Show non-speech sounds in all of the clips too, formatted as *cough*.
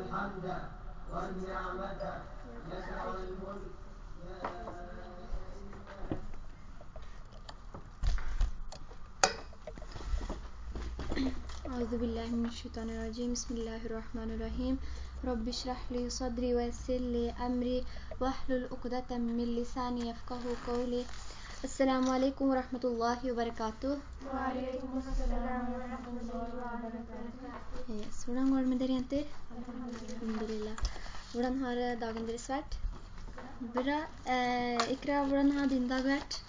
الحمد والنعمة. لك والملك أعوذ بالله من الشيطان الرجيم. بسم الله الرحمن الرحيم. رب اشرح لي صدري ويسر لي أمري واحلل عقدة من لساني يفقه قولي. السلام عليكم ورحمة الله وبركاته وعليكم السلام ورحمة الله وبركاته. Yes. Hvordan går det med dere jenter? Alhamdulillah. Hvordan har eh, dagen deres vært? Bra. Eh, Ikra, hvordan har din dag vært?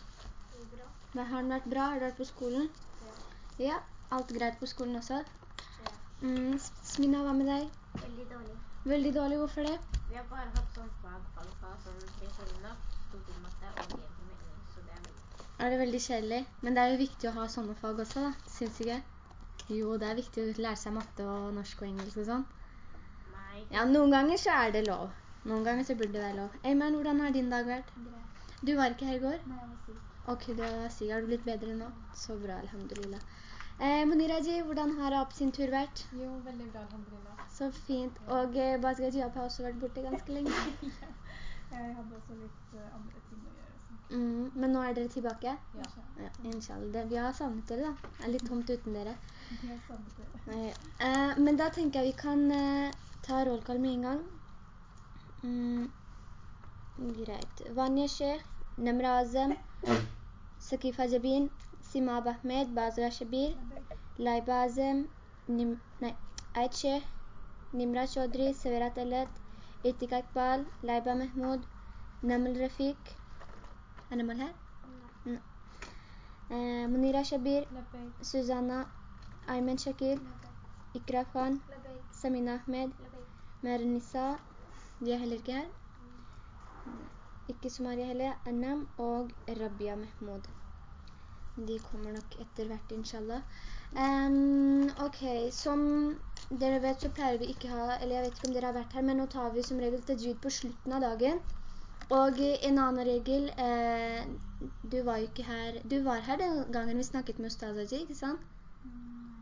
Bra. Har den vært bra? Har du vært på skolen? Ja. Alt greit på skolen også? Mm, Smina, hva med deg? Veldig dårlig. Veldig dårlig, hvorfor det? Vi har bare hatt sånn fag, alfa, sånn tre skjønner, stortingsmatte og geometri, så det er veldig... er det veldig kjedelig? Men det er jo viktig å ha sånne fag også da, synes ikke? Jo, det er viktig å lære seg matte og norsk og engelsk og sånn. Nei. Ja, noen ganger så er det lov. Noen ganger så burde det være lov. Eyman, hvordan har din dag vært? Du var ikke her i går? Nei, jeg var syk. Ok, du var syk. Har du blitt bedre nå? Så bra, alhamdulillah. Eh, Moniraji, hvordan har Aap sin tur vært? Jo, veldig bra, alhamdulillah. Så fint. Og eh, Basgaji Aap har også vært borte ganske lenge. *laughs* Jeg hadde også litt uh, andre ting. Mm, men nå er dere tilbake? Ja, Ja, inshallah. Vi har savnet dere da. Det er litt tomt uten dere. jeg savnet dere. Eh, men da tenker jeg vi kan uh, ta rollkall med en gang. Mm, greit. Vanya Sheikh, Namra Azam, Sakifa Jabin, Simab Ahmed, Bazra Shabir, Laiba Azam, Nim, nei, Ait Sheikh, Nimra Chaudhry, Severat Alat, Itika Iqbal, Laiba Mahmoud, Namal Rafiq. Er here? her? Nei. Uh, Munira Shabir, Labbaik, Susanna, Ayman Shakir, Ikra Khan, Samina Ahmed, Mernissa, de er heller ikke her. Ikke Sumaria heller, Annam og Rabia Mahmoud. De kommer nok etter hvert, inshallah. Um, ok, som dere vet så pleier vi ikke ha, eller jeg vet ikke om dere har vært her, men nå tar vi som regel tajwid på slutten av dagen. Og en annen regel, eh, du var jo ikke her, du var her den gangen vi snakket med Ustazaji, ikke sant?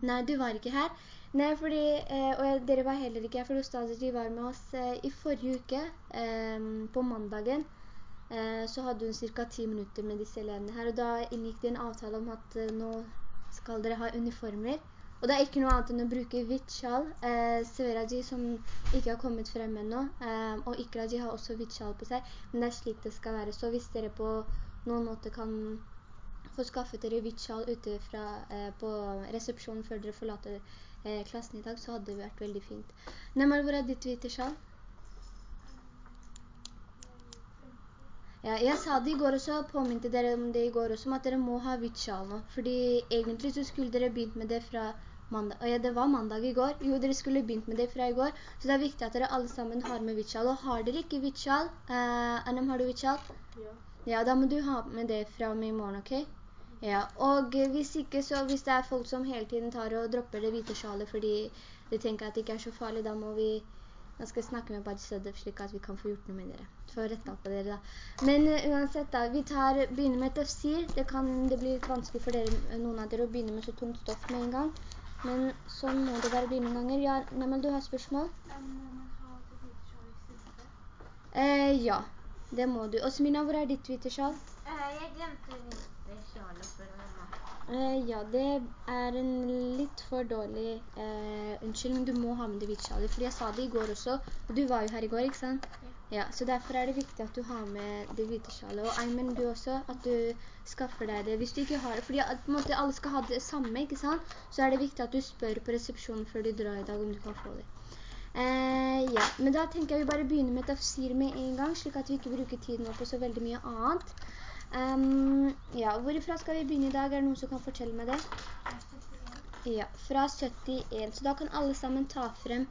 Nei, du var ikke her. Nei, fordi, eh, og dere var heller ikke her, for Ustazaji var med oss eh, i forrige uke, eh, på mandagen. Eh, så hadde hun cirka 10 minutter med disse elevene her, og da inngikk det en avtale om at eh, nå skal dere ha uniformer. Og det er ikke noe annet enn å bruke hvitt sjal. Eh, Sveraji som ikke har kommet frem ennå, eh, og Ikraji har også hvitt sjal på seg, men det er slik det skal være. Så hvis dere på noen måte kan få skaffet dere hvitt sjal ute fra, eh, på resepsjonen før dere forlater eh, klassen i dag, så hadde det vært veldig fint. Nemal, hvor er ditt hvite sjal? Ja, jeg sa det i går også, påmynte dere om det i går også, om at dere må ha hvitt sjal nå. Fordi egentlig så skulle dere begynt med det fra mandag. Og ja, det var mandag i går. Jo, dere skulle begynt med det fra i går. Så det er viktig at dere alle sammen har med hvitt sjal. Og har dere ikke hvitt sjal, eh, Annem, har du hvitt sjal? Ja. Ja, da må du ha med det fra og med i morgen, ok? Ja, og hvis ikke så, hvis det er folk som hele tiden tar og dropper det hvite sjalet fordi de tenker at det ikke er så farlig, da må vi, da skal snakke med Badi Sødef slik at vi kan få gjort noe med dere. For å rette opp på dere da. Men uh, uansett da, vi tar, begynner med tafsir. Det kan, det bli litt vanskelig for dere, noen av dere å begynne med så tungt stoff med en gang. Men sånn må det være begynne ganger. Ja, Nemel, du har spørsmål? Eh, ja, det må du. Og Smina, hvor er ditt hvite sjal? Eh, Jeg glemte hvite sjal for mamma. Eh, ja, det er en litt for dårlig eh, unnskyldning. Du må ha med det hvite sjalet, fordi jeg sa det i går også, og du var jo her i går, ikke sant? Ja, så derfor er det viktig at du har med det hvite sjalet. Og Ayman, du også, at du skaffer deg det. Hvis du ikke har det, fordi på en måte, alle skal ha det samme, ikke sant? Så er det viktig at du spør på resepsjonen før du drar i dag om du kan få det. Eh, ja, men da tenker jeg vi bare begynner med tafsir med en gang, slik at vi ikke bruker tiden nå på så veldig mye annet. Um, ja, hvorifra skal vi begynne i dag? Er det noen som kan fortelle meg det? Ja, fra 71. Så da kan alle sammen ta frem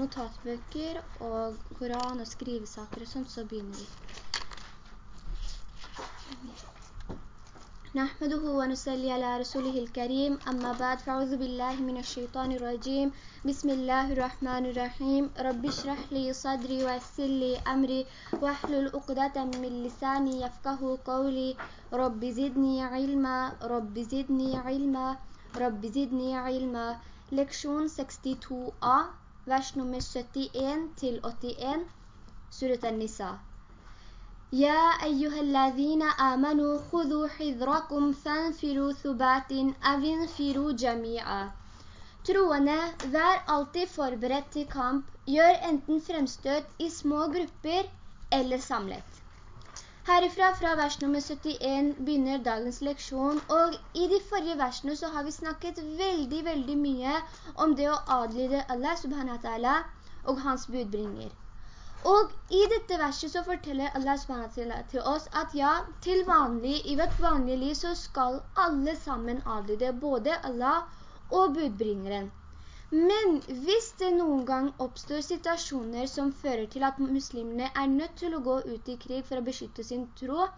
notatbøker og koran og skrivesaker og sånt, så begynner vi. نحمده ونسلي على رسوله الكريم أما بعد فأعوذ بالله من الشيطان الرجيم. بسم الله الرحمن الرحيم. رب اشرح لي صدري ويسر لي أمري واحلل عقدة من لساني يفقه قولي. رب زدني علما رب زدني علما رب زدني علما. Leksjon 62a, vers nummer 71 til 81, surat al-Nisa. يا أيها الذين آمنوا خذوا حذركم فانفروا ثبات أو انفروا جميعا Troende, vær alltid forberedt til kamp. Gjør enten fremstøt i små grupper eller samlet. Herifra, fra vers nummer 71, begynner dagens leksjon, og i de forrige versene så har vi snakket veldig, veldig mye om det å adlyde Allah subhanahu wa ta'ala og hans budbringer. Og i dette verset så forteller Allah subhanahu wa ta'ala til oss at ja, til vanlig, i vårt vanlige liv så skal alle sammen adlyde både Allah og budbringeren. Men hvis det noen gang oppstår situasjoner som fører til at muslimene er nødt til å gå ut i krig for å beskytte sin tro,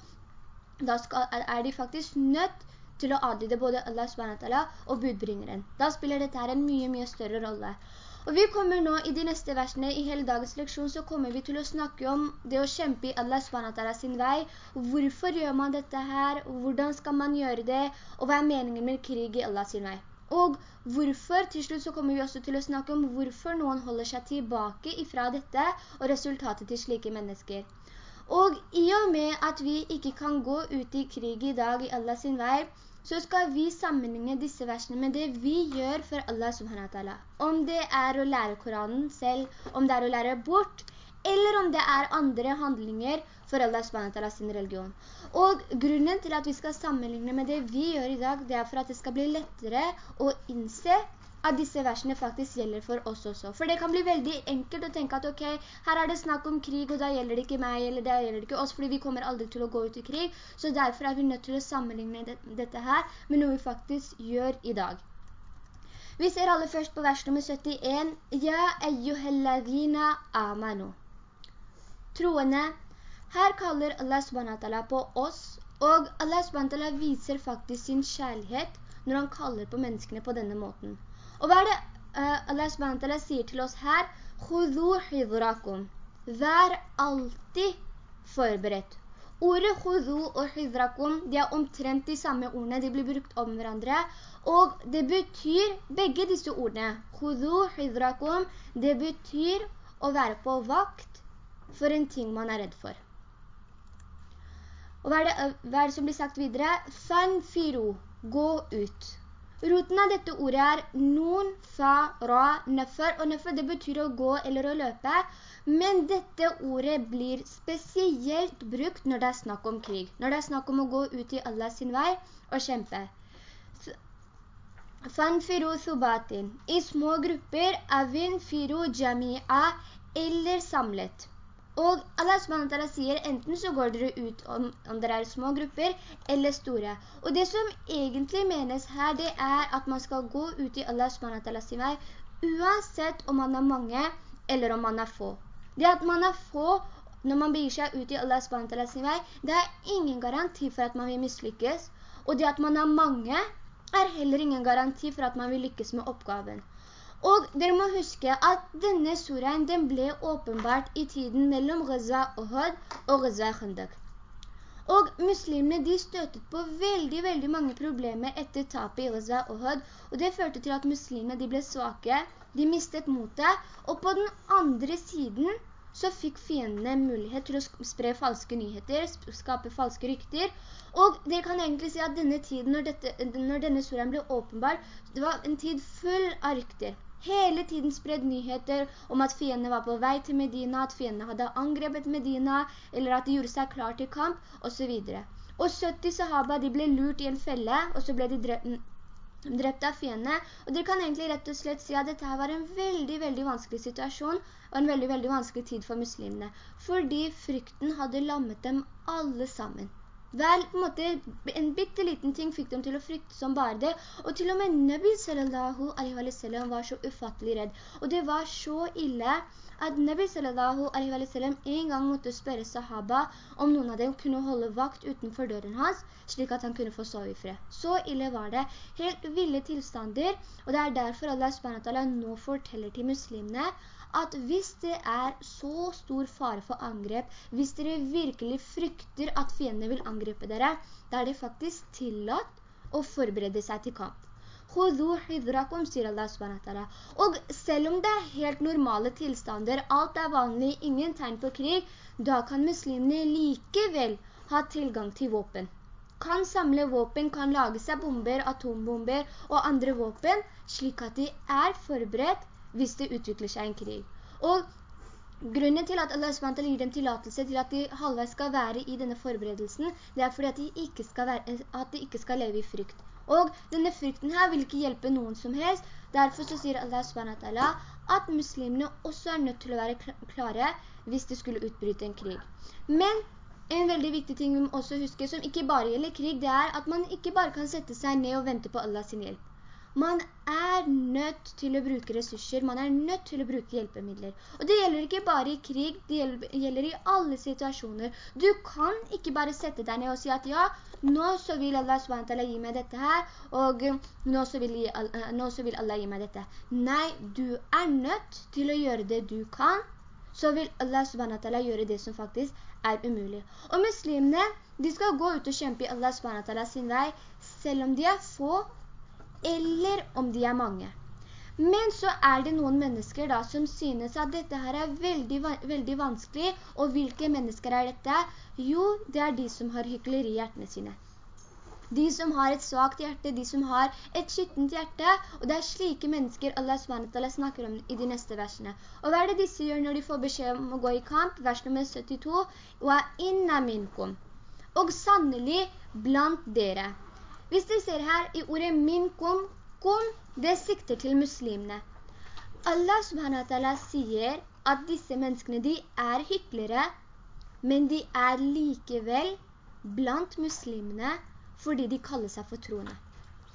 da skal, er de faktisk nødt til å adlyde både Allah SWT og budbringeren. Da spiller dette her en mye, mye større rolle. Og vi kommer nå i de neste versene, i hele dagens leksjon, så kommer vi til å snakke om det å kjempe i Allah SWT sin vei. Hvorfor gjør man dette her? Hvordan skal man gjøre det? Og hva er meningen med krig i Allah sin vei? Og hvorfor, til slutt så kommer vi også til å snakke om hvorfor noen holder seg tilbake ifra dette og resultatet til slike mennesker. Og i og med at vi ikke kan gå ut i krig i dag i Allah sin vei, så skal vi sammenligne disse versene med det vi gjør for Allah subhanahu. Om det er å lære Koranen selv, om det er å lære bort, eller om det er andre handlinger for Allah SWT sin religion. Og grunnen til at vi skal sammenligne med det vi gjør i dag, det er for at det skal bli lettere å innse at disse versene faktisk gjelder for oss også. For det kan bli veldig enkelt å tenke at ok, her er det snakk om krig, og da gjelder det ikke meg, eller da gjelder det ikke oss, fordi vi kommer aldri til å gå ut i krig. Så derfor er vi nødt til å sammenligne dette her med noe vi faktisk gjør i dag. Vi ser aller først på vers nummer 71. Ja, eyyuhelladina amanu troende. Her kaller Allah SWT på oss, og Allah SWT viser faktisk sin kjærlighet når han kaller på menneskene på denne måten. Og hva er det uh, Allah SWT sier til oss her? «Khudu hidrakum». Vær alltid forberedt. Ordet «khudu» og «hidrakum» de er omtrent de samme ordene, de blir brukt om hverandre, og det betyr, begge disse ordene, «khudu hidrakum», det betyr å være på vakt, for en ting man er redd for. Og hva er, det, hva er det som blir sagt videre? Fanfiru, gå ut. Roten av dette ordet er nun, fa, ra, nøffer. og nøffer det betyr å gå eller å løpe, men dette ordet blir spesielt brukt når det er snakk om krig, når det er snakk om å gå ut i Allah sin vei og kjempe. Fanfiru subatin. i små grupper, avin firu jami'a, eller samlet. Og Allah SWT sier enten så går dere ut om, om dere er små grupper eller store. Og det som egentlig menes her, det er at man skal gå ut i Allah SWT sin vei, uansett om man er mange eller om man er få. Det at man er få når man begir seg ut i Allah SWT sin vei, det er ingen garanti for at man vil mislykkes. Og det at man er mange, er heller ingen garanti for at man vil lykkes med oppgaven. Og dere må huske at denne suraen den ble åpenbart i tiden mellom Ghazwa Ohad og Ghazwa Khandak. Og muslimene de støtet på veldig, veldig mange problemer etter tapet i Ghazwa Ohad, og det førte til at muslimene de ble svake, de mistet motet, og på den andre siden så fikk fiendene mulighet til å spre falske nyheter, skape falske rykter, og dere kan egentlig si at denne tiden, når, dette, når denne suraen ble åpenbart, det var en tid full av rykter hele tiden spredd nyheter om at fiendene var på vei til Medina, at fiendene hadde angrepet Medina, eller at de gjorde seg klar til kamp, og så videre. Og 70 sahaba, de ble lurt i en felle, og så ble de drept, av fiendene. Og dere kan egentlig rett og slett si at dette var en veldig, veldig vanskelig situasjon, og en veldig, veldig vanskelig tid for muslimene. Fordi frykten hadde lammet dem alle sammen. Vel, på en måte, en bitte liten ting fikk dem til å frykte som bare det, og til og med Nabi sallallahu alaihi wa sallam var så ufattelig redd. Og det var så ille at Nabi sallallahu alaihi wa sallam en gang måtte spørre sahaba om noen av dem kunne holde vakt utenfor døren hans, slik at han kunne få sove i fred. Så ille var det. Helt ville tilstander, og det er derfor Allah subhanahu nå forteller til muslimene at hvis det er så stor fare for angrep, hvis dere virkelig frykter at fiendene vil angripe dere, da er det faktisk tillatt å forberede seg til kamp. Og selv om det er helt normale tilstander, alt er vanlig, ingen tegn på krig, da kan muslimene likevel ha tilgang til våpen. Kan samle våpen, kan lage seg bomber, atombomber og andre våpen, slik at de er forberedt hvis det utvikler seg en krig. Og Grunnen til at Allah SWT gir dem tillatelse til at de halvveis skal være i denne forberedelsen, det er fordi at de ikke skal, være, at de ikke skal leve i frykt. Og denne frykten her vil ikke hjelpe noen som helst. Derfor så sier Allah SWT at muslimene også er nødt til å være klare hvis de skulle utbryte en krig. Men en veldig viktig ting vi må også huske, som ikke bare gjelder krig, det er at man ikke bare kan sette seg ned og vente på Allahs hjelp. Man er nødt til å bruke ressurser, man er nødt til å bruke hjelpemidler. Og det gjelder ikke bare i krig, det gjelder i alle situasjoner. Du kan ikke bare sette deg ned og si at ja, nå så vil Allah SWT gi meg dette her, og nå så, vil, nå så vil Allah gi meg dette. Nei, du er nødt til å gjøre det du kan, så vil Allah SWT gjøre det som faktisk er umulig. Og muslimene, de skal gå ut og kjempe i Allah SWT sin vei, selv om de er få eller om de er mange. Men så er det noen mennesker da som synes at dette her er veldig, veldig vanskelig, og hvilke mennesker er dette? Jo, det er de som har hykleri i hjertene sine. De som har et svagt hjerte, de som har et skittent hjerte, og det er slike mennesker Allah SWT snakker om i de neste versene. Og hva er det disse gjør når de får beskjed om å gå i kamp? Vers nummer 72. «Wa inna minkum». Og sannelig blant dere. Hvis dere ser her i ordet min kom, kum, det sikter til muslimene. Allah subhanahu sier at disse menneskene, de er hyklere, men de er likevel blant muslimene fordi de kaller seg for troende.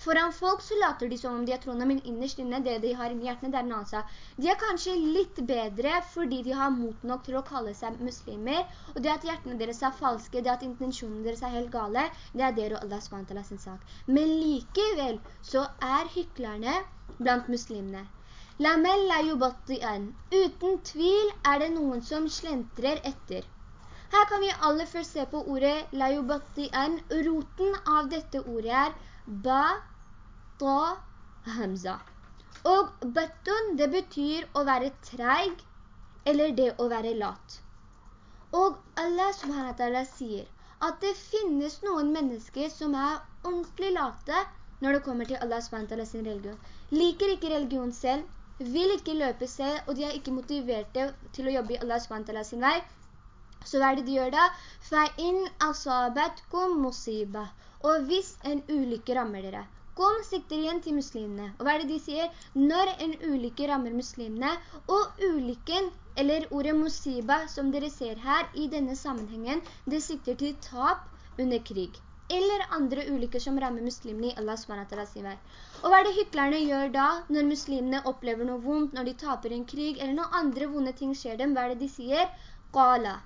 Foran folk så later de som om de er troende, men innerst inne, det de har i hjertene, det er en annen sak. De er kanskje litt bedre fordi de har mot nok til å kalle seg muslimer, og det at hjertene deres er falske, det at intensjonene deres er helt gale, det er dere og Allah SWT sin sak. Men likevel så er hyklerne blant muslimene. Uten tvil er det noen som slentrer etter. Her kan vi aller først se på ordet la yubatti'an. Roten av dette ordet er ba ta, hamza. Og battun, det betyr å være treig, eller det å være lat. Og Allah subhanahu sier at det finnes noen mennesker som er ordentlig late når det kommer til Allah subhanahu sin religion. Liker ikke religion selv, vil ikke løpe selv, og de er ikke motiverte til å jobbe i Allah subhanahu sin vei. Så hva er det de gjør da? «Fa'in asabatkum musiba». Og hvis en ulykke rammer dere, Kom sikter igjen til muslimene. Og hva er det de sier? Når en ulykke rammer muslimene, og ulykken, eller ordet musiba, som dere ser her i denne sammenhengen, det sikter til tap under krig. Eller andre ulykker som rammer muslimene i Allah SWT sin vei. Og hva er det hyklerne gjør da, når muslimene opplever noe vondt, når de taper en krig, eller når andre vonde ting skjer dem? Hva er det de sier? Qala.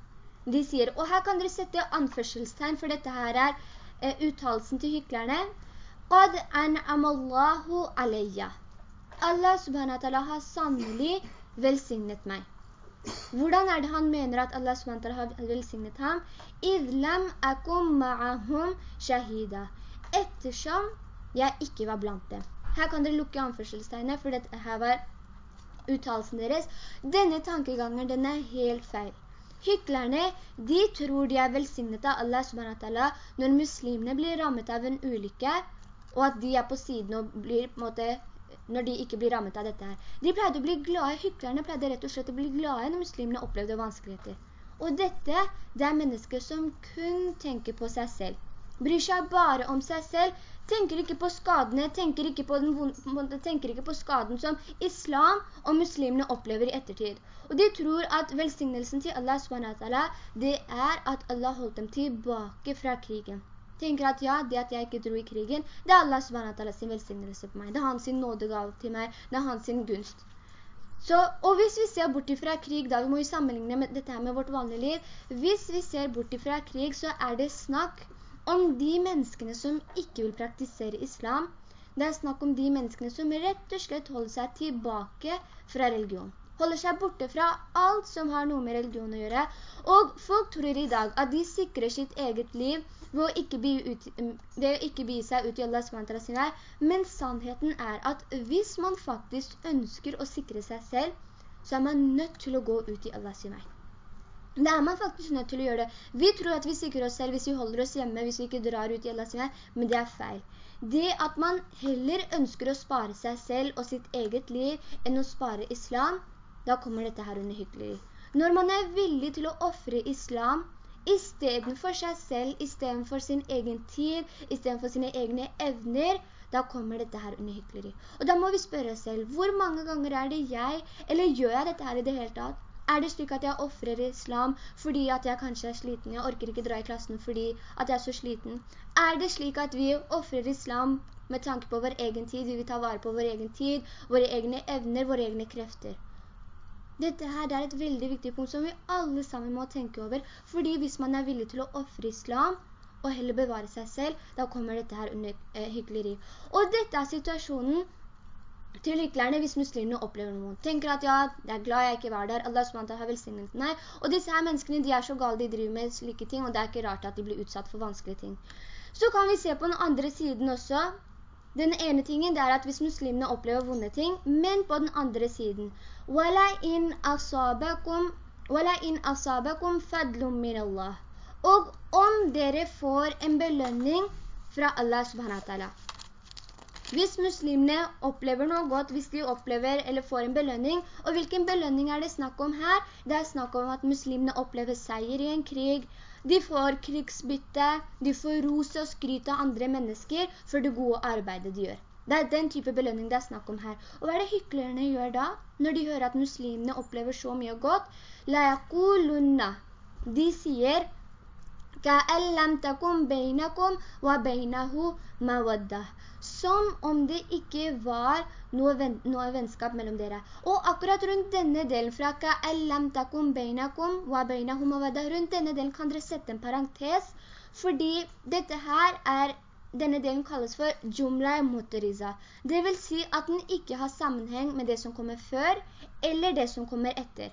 De sier, og her kan dere sette anførselstegn, for dette her er eh, uttalelsen til hyklerne. Qad an'amallahu alayya. Allah subhanahu wa ta'ala har sannelig velsignet meg. Hvordan er det han mener at Allah subhanahu wa ta'ala har velsignet ham? «Idlam akum ma'ahum shahida». Ettersom jeg ikke var blant dem. Her kan dere lukke anførselstegnet, for dette her var uttalelsen deres. Denne tankegangen, den er helt feil. Hyklerne, de tror de er velsignet av Allah SWT når muslimene blir rammet av en ulykke, og at de er på siden og blir på en måte når de ikke blir rammet av dette her. De pleide å bli glade, hyklerne pleide rett og slett å bli glade når muslimene opplevde vanskeligheter. Og dette, det er mennesker som kun tenker på seg selv. Bryr seg bare om seg selv, tenker ikke på skadene, tenker ikke på, den, tenker ikke på skaden som islam og muslimene opplever i ettertid. Og de tror at velsignelsen til Allah SWT, det er at Allah holdt dem tilbake fra krigen tenker at ja, det at jeg ikke dro i krigen, det er Allah SWT sin velsignelse på meg. Det er hans nådegave til meg. Det er hans gunst. Så, og hvis vi ser bort fra krig, da vi må jo sammenligne med dette her med vårt vanlige liv, hvis vi ser bort fra krig, så er det snakk om de menneskene som ikke vil praktisere islam. Det er snakk om de menneskene som rett og slett holder seg tilbake fra religion holder seg borte fra alt som har noe med religion å gjøre. Og folk tror i dag at de sikrer sitt eget liv ved å ikke bi, ut, ved å ikke bi seg ut i Allah SWT sin vei, men sannheten er at hvis man faktisk ønsker å sikre seg selv, så er man nødt til å gå ut i Allah sin vei. Det er man faktisk nødt til å gjøre det. Vi tror at vi sikrer oss selv hvis vi holder oss hjemme, hvis vi ikke drar ut i Allahs vei, men det er feil. Det at man heller ønsker å spare seg selv og sitt eget liv enn å spare islam, da kommer dette her under hyggelig. Når man er villig til å offre islam, i stedet for seg selv, i stedet for sin egen tid, i stedet for sine egne evner, da kommer dette her under hykleri. Og da må vi spørre oss selv, hvor mange ganger er det jeg, eller gjør jeg dette her i det hele tatt? Er det slik at jeg offrer islam fordi at jeg kanskje er sliten, jeg orker ikke dra i klassen fordi at jeg er så sliten? Er det slik at vi offrer islam med tanke på vår egen tid, vi vil ta vare på vår egen tid, våre egne evner, våre egne krefter? Dette her er et veldig viktig punkt som vi alle sammen må tenke over, fordi hvis man er villig til å offre islam, og heller bevare seg selv, da kommer dette her under eh, hykleri. Og dette er situasjonen til hyklerne hvis muslimene opplever noe. Tenker at ja, jeg er glad jeg ikke var der, Allah SWT har velsignet meg. Og disse her menneskene, de er så gale, de driver med slike ting, og det er ikke rart at de blir utsatt for vanskelige ting. Så kan vi se på den andre siden også, den ene tingen det er at hvis muslimene opplever vonde ting, men på den andre siden «Wala in asabakum, wala in asabakum fadlum min Allah». Og om dere får en belønning fra Allah subhanahu. Hvis muslimene opplever noe godt, hvis de opplever eller får en belønning, og hvilken belønning er det snakk om her? Det er snakk om at muslimene opplever seier i en krig, de får krigsbytte, de får rose og skryte av andre mennesker for det gode arbeidet de gjør. Det er den type belønning det er snakk om her. Og hva er det hyklerne gjør da, når de hører at muslimene opplever så mye godt? La yakulunna. De sier كَأَلَّمْ لَمْ تَكُمْ بَيْنَكُمْ وَبَيْنَهُ مَوَدَّةً som om det ikke var noe, ven noe vennskap mellom dere. Og akkurat rundt denne delen, fra «Ka'allam takum beinakum wa beinahum avada», rundt denne delen kan dere sette en parentes, fordi dette her er denne delen kalles for jumla motoriza. Det vil si at den ikke har sammenheng med det som kommer før, eller det som kommer etter.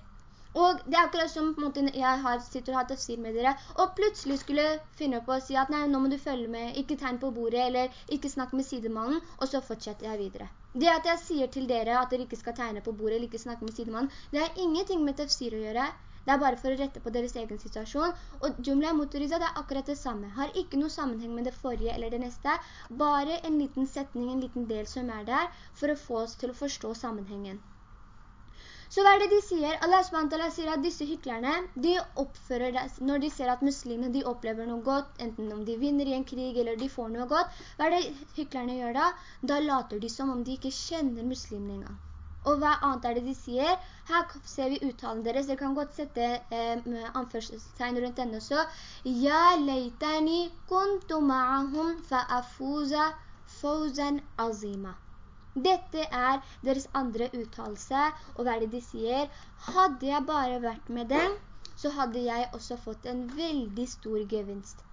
Og det er akkurat som måte, jeg har, sitter og har tafsir med dere, og plutselig skulle finne på å si at nei, nå må du følge med, ikke tegn på bordet, eller ikke snakke med sidemannen, og så fortsetter jeg videre. Det at jeg sier til dere at dere ikke skal tegne på bordet, eller ikke snakke med sidemannen, det har ingenting med tafsir å gjøre. Det er bare for å rette på deres egen situasjon. Og jumla motoriza, det er akkurat det samme. Har ikke noe sammenheng med det forrige eller det neste. Bare en liten setning, en liten del som er der, for å få oss til å forstå sammenhengen. Så hva er det de sier? Allah SWT sier at disse hyklerne, de oppfører det, når de ser at muslimene de opplever noe godt, enten om de vinner i en krig eller de får noe godt, hva er det hyklerne gjør da? Da later de som om de ikke kjenner muslimene engang. Og hva annet er det de sier? Her ser vi uttalen deres. Dere kan godt sette eh, anførselstegn rundt denne også. Ja leitani kuntu ma'ahum fa'afuza fawzan azima. Dette er deres andre uttalelse, og hva er det de sier? Hadde jeg bare vært med dem, så hadde jeg også fått en veldig stor gevinst.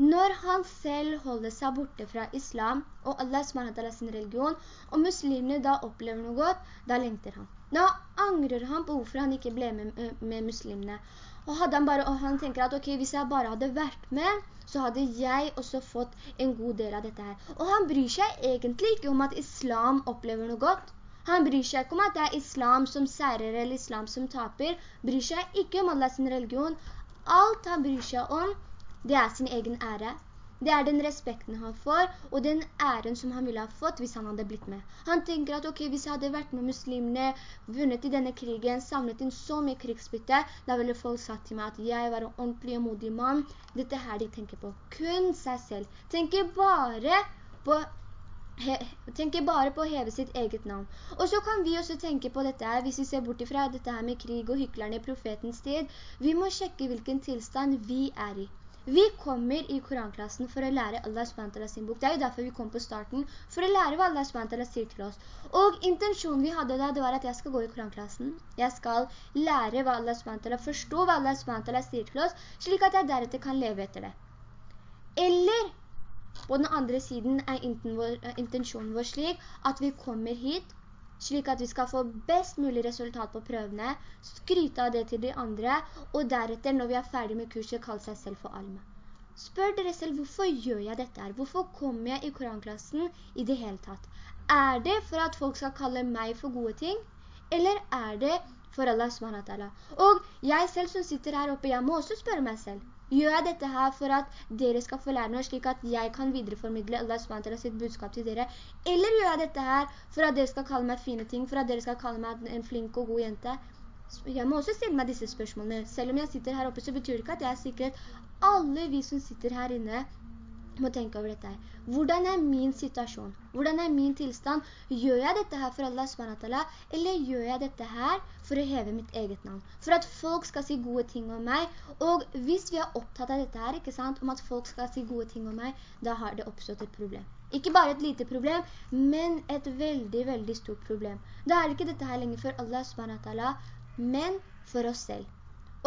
Når han selv holder seg borte fra islam og Allah SWT sin religion, og muslimene da opplever noe godt, da lengter han. Da angrer han på hvorfor han ikke ble med, med muslimene. Og, han, bare, og han tenker at ok, hvis jeg bare hadde vært med, så hadde jeg også fått en god del av dette her. Og han bryr seg egentlig ikke om at islam opplever noe godt. Han bryr seg ikke om at det er islam som særer eller islam som taper. Bryr seg ikke om Allah sin religion. Alt han bryr seg om, det er sin egen ære. Det er den respekten han får, og den æren som han ville ha fått hvis han hadde blitt med. Han tenker at ok, hvis jeg hadde vært med muslimene, vunnet i denne krigen, samlet inn så mye krigsbytte, da ville folk sagt til meg at jeg var en ordentlig og modig mann. Dette her de tenker på. Kun seg selv. Tenker bare på He, tenker bare på å heve sitt eget navn. Og så kan vi også tenke på dette her, hvis vi ser bort ifra dette her med krig og hyklerne i profetens tid. Vi må sjekke hvilken tilstand vi er i. Vi kommer i Koranklassen for å lære Allah SWT sin bok. Det er jo derfor vi kom på starten, for å lære hva Allah SWT sier til oss. Og intensjonen vi hadde da, det var at jeg skal gå i Koranklassen. Jeg skal lære hva Allah SWT, forstå hva Allah SWT sier til oss, slik at jeg deretter kan leve etter det. Eller, på den andre siden er intensjonen vår slik at vi kommer hit, slik at vi skal få best mulig resultat på prøvene, skryte av det til de andre, og deretter, når vi er ferdig med kurset, kalle seg selv for alma. Spør dere selv, hvorfor gjør jeg dette her? Hvorfor kommer jeg i koranklassen i det hele tatt? Er det for at folk skal kalle meg for gode ting? Eller er det for Allah SWT? Og jeg selv som sitter her oppe, jeg må også spørre meg selv. Gjør jeg dette her for at dere skal få lære noe slik at jeg kan videreformidle Allah SWT sitt budskap til dere? Eller gjør jeg dette her for at dere skal kalle meg fine ting, for at dere skal kalle meg en flink og god jente? Jeg må også stille meg disse spørsmålene. Selv om jeg sitter her oppe, så betyr det ikke at jeg er sikker at alle vi som sitter her inne må tenke over dette her. Hvordan er min situasjon? Hvordan er min tilstand? Gjør jeg dette her for Allah SWT, eller gjør jeg dette her for å heve mitt eget navn? For at folk skal si gode ting om meg, og hvis vi er opptatt av dette her, ikke sant, om at folk skal si gode ting om meg, da har det oppstått et problem. Ikke bare et lite problem, men et veldig, veldig stort problem. Da er det ikke dette her lenger for Allah SWT, men for oss selv.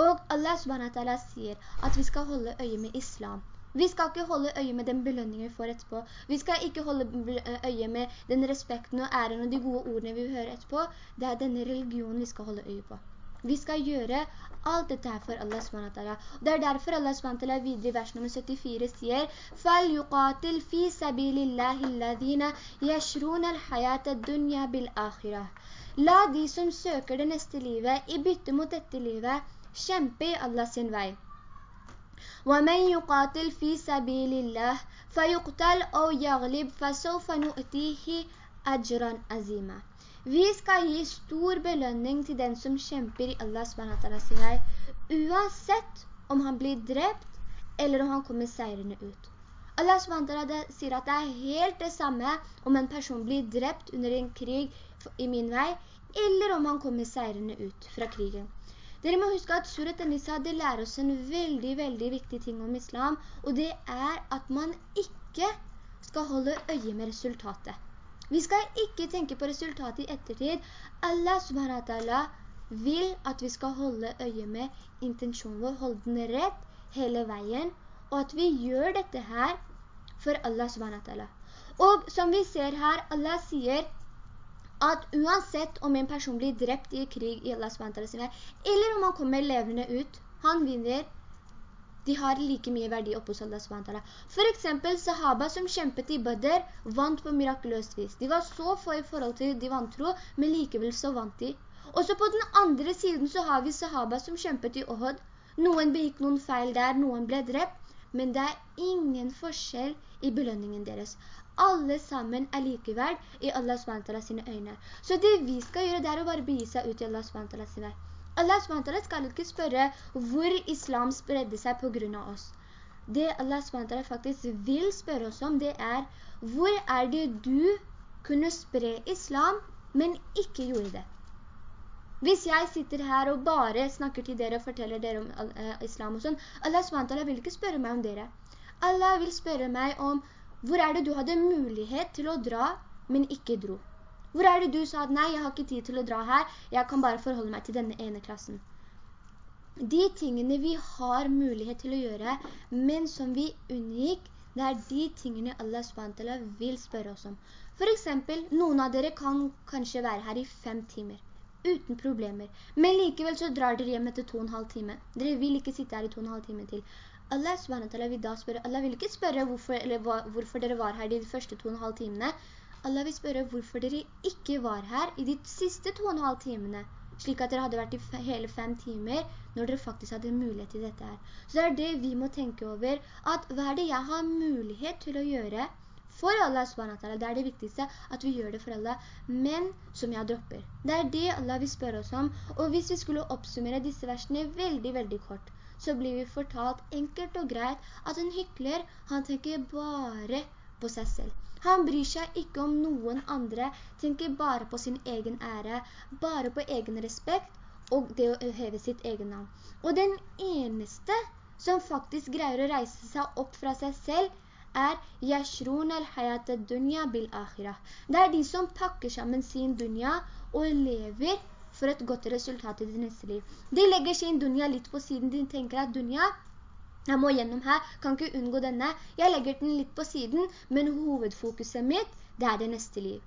Og Allah subhanahu sier at vi skal holde øye med islam. Vi skal ikke holde øye med den belønningen vi får etterpå. Vi skal ikke holde øye med den respekten og æren og de gode ordene vi hører etterpå. Det er denne religionen vi skal holde øye på. Vi skal gjøre alt dette her for Allah SWT. Det er derfor Allah SWT videre i vers nummer 74 sier فَلْيُقَاتِلْ فِي سَبِيلِ اللَّهِ الَّذِينَ يَشْرُونَ الْحَيَاةَ الدُّنْيَا بِالْآخِرَةِ La de som søker det neste livet i bytte mot dette livet, kjempe i Allah sin vei. وَمَنْ يُقَاتِلْ فِي سَبِيلِ اللَّهِ فَيُقْتَلْ أَوْ يَغْلِبْ فَسَوْفَ نُؤْتِيهِ أَجْرًا عَزِيمًا Vi skal gi stor belønning til den som kjemper i Allah sin vei, uansett om han blir drept eller om han kommer seirende ut. Allah sier at det er helt det samme om en person blir drept under en krig i min vei, eller om han kommer seirende ut fra krigen. Dere må huske at Surat An-Nisa lærer oss en veldig, veldig viktig ting om islam, og det er at man ikke skal holde øye med resultatet. Vi skal ikke tenke på resultatet i ettertid. Allah subhanahu vil at vi skal holde øye med intensjonen vår, holde den rett hele veien, og at vi gjør dette her for Allah subhanahu Og som vi ser her, Allah sier at uansett om en person blir drept i krig i Allahs SWT, eller om han kommer levende ut, han vinner, de har like mye verdi oppe hos Allah SWT. For eksempel sahaba som kjempet i Badr, vant på mirakuløst vis. De var så få i forhold til de vantro, men likevel så vant de. Også på den andre siden så har vi sahaba som kjempet i Ohud. Noen begikk noen feil der, noen ble drept, men det er ingen forskjell i belønningen deres alle sammen er likeverd i Allah SWT sine øyne. Så det vi skal gjøre, det er å bare begi seg ut i Allah SWT sine. Allah SWT skal ikke spørre hvor islam spredde seg på grunn av oss. Det Allah SWT faktisk vil spørre oss om, det er hvor er det du kunne spre islam, men ikke gjorde det? Hvis jeg sitter her og bare snakker til dere og forteller dere om uh, islam og sånn, Allah SWT vil ikke spørre meg om dere. Allah vil spørre meg om hvor er det du hadde mulighet til å dra, men ikke dro? Hvor er det du sa at nei, jeg har ikke tid til å dra her, jeg kan bare forholde meg til denne ene klassen? De tingene vi har mulighet til å gjøre, men som vi unngikk, det er de tingene Allah SWT vil spørre oss om. For eksempel, noen av dere kan kanskje være her i fem timer, uten problemer. Men likevel så drar dere hjem etter to og en halv time. Dere vil ikke sitte her i to og en halv time til. Allah SWT vil da spørre, Allah vil ikke spørre hvorfor, hva, hvorfor dere var her de første to og en halv timene. Allah vil spørre hvorfor dere ikke var her i de siste to og en halv timene, slik at dere hadde vært i hele fem timer når dere faktisk hadde mulighet til dette her. Så det er det vi må tenke over, at hva er det jeg har mulighet til å gjøre for Allah SWT? Det er det viktigste at vi gjør det for Allah, men som jeg dropper. Det er det Allah vil spørre oss om, og hvis vi skulle oppsummere disse versene veldig, veldig kort, så blir vi fortalt enkelt og greit at en hykler, han tenker bare på seg selv. Han bryr seg ikke om noen andre, tenker bare på sin egen ære, bare på egen respekt og det å heve sitt egen navn. Og den eneste som faktisk greier å reise seg opp fra seg selv, er «Yashrun al-hayat al-dunya bil-akhirah». Det er de som pakker sammen sin dunya og lever for et godt resultat i det neste liv. De legger sin dunja litt på siden, de tenker at dunja, jeg må gjennom her, kan ikke unngå denne. Jeg legger den litt på siden, men hovedfokuset mitt, det er det neste liv.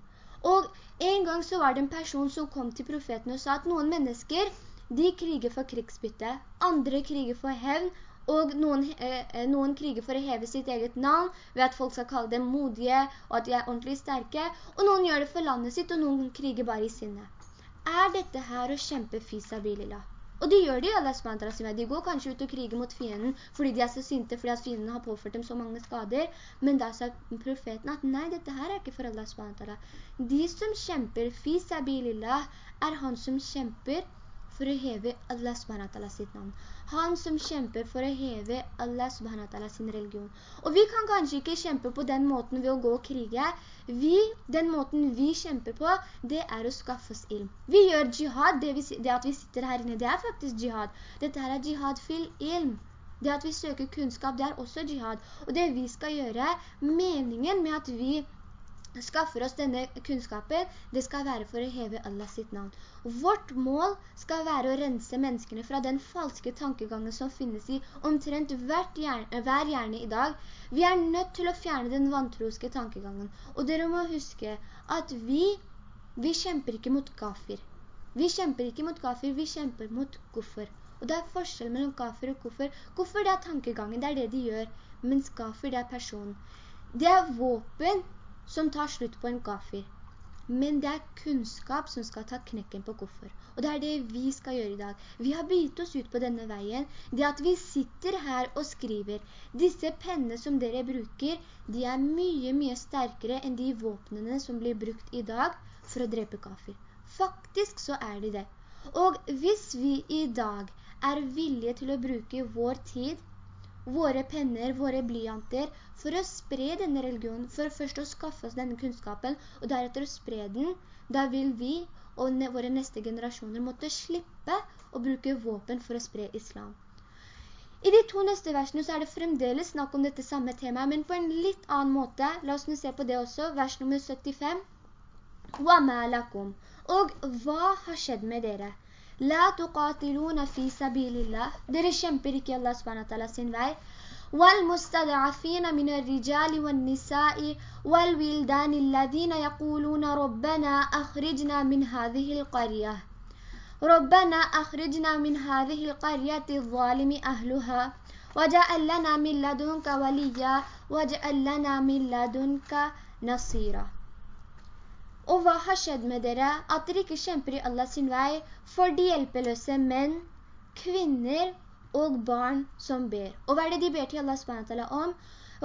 Og en gang så var det en person som kom til profeten og sa at noen mennesker, de kriger for krigsbytte, andre kriger for hevn, og noen, eh, noen kriger for å heve sitt eget navn, ved at folk skal kalle dem modige, og at de er ordentlig sterke, og noen gjør det for landet sitt, og noen kriger bare i sinne. Er dette her å kjempe fisabilillah? Og det gjør de, Allah SWT. De går kanskje ut og kriger mot fienden fordi de er så sinte, fordi at fienden har påført dem så mange skader. Men da sa profeten at nei, dette her er ikke for Allah SWT. De som kjemper fisabilillah er han som kjemper for å heve Allah SWT sitt navn. Han som kjemper for å heve Allah subhanahu sin religion. Og vi kan kanskje ikke kjempe på den måten ved å gå og krige. Vi, den måten vi kjemper på, det er å skaffe oss ilm. Vi gjør jihad, det, vi, det at vi sitter her inne, det er faktisk jihad. Dette her er jihad fil ilm. Det at vi søker kunnskap, det er også jihad. Og det vi skal gjøre, meningen med at vi skaffer oss denne kunnskapen, det skal være for å heve Allah sitt navn. Vårt mål skal være å rense menneskene fra den falske tankegangen som finnes i omtrent hjerne, hver hjerne i dag. Vi er nødt til å fjerne den vantroske tankegangen. Og dere må huske at vi, vi kjemper ikke mot kafir. Vi kjemper ikke mot kafir, vi kjemper mot kuffer. Og det er forskjell mellom kafir og kuffer. Kuffer det er tankegangen, det er det de gjør. Mens kafir det er personen. Det er våpen som tar slutt på en kafir. Men det er kunnskap som skal ta knekken på koffer. Og det er det vi skal gjøre i dag. Vi har bytt oss ut på denne veien. Det at vi sitter her og skriver. Disse pennene som dere bruker, de er mye, mye sterkere enn de våpnene som blir brukt i dag for å drepe kafir. Faktisk så er de det. Og hvis vi i dag er villige til å bruke vår tid, våre penner, våre blyanter, for å spre denne religionen, for først å skaffe oss denne kunnskapen, og deretter å spre den, da vil vi og våre neste generasjoner måtte slippe å bruke våpen for å spre islam. I de to neste versene så er det fremdeles snakk om dette samme temaet, men på en litt annen måte. La oss nå se på det også, vers nummer 75. «Wa ma lakum» og «Hva har skjedd med dere?» Fi sabilillah. Dere kjemper ikke i Allah subhanahu sin vei. والمستضعفين من الرجال والنساء والولدان الذين يقولون ربنا أخرجنا من هذه القرية ربنا أخرجنا من هذه القرية الظالم أهلها وجعل لنا من لدنك وليا وجعل لنا من لدنك نصيرا Og hva har skjedd med dere? At dere ikke kjemper i Allah sin vei for de hjelpeløse menn, kvinner og barn som ber. Og hva er det de ber til Allah SWT om?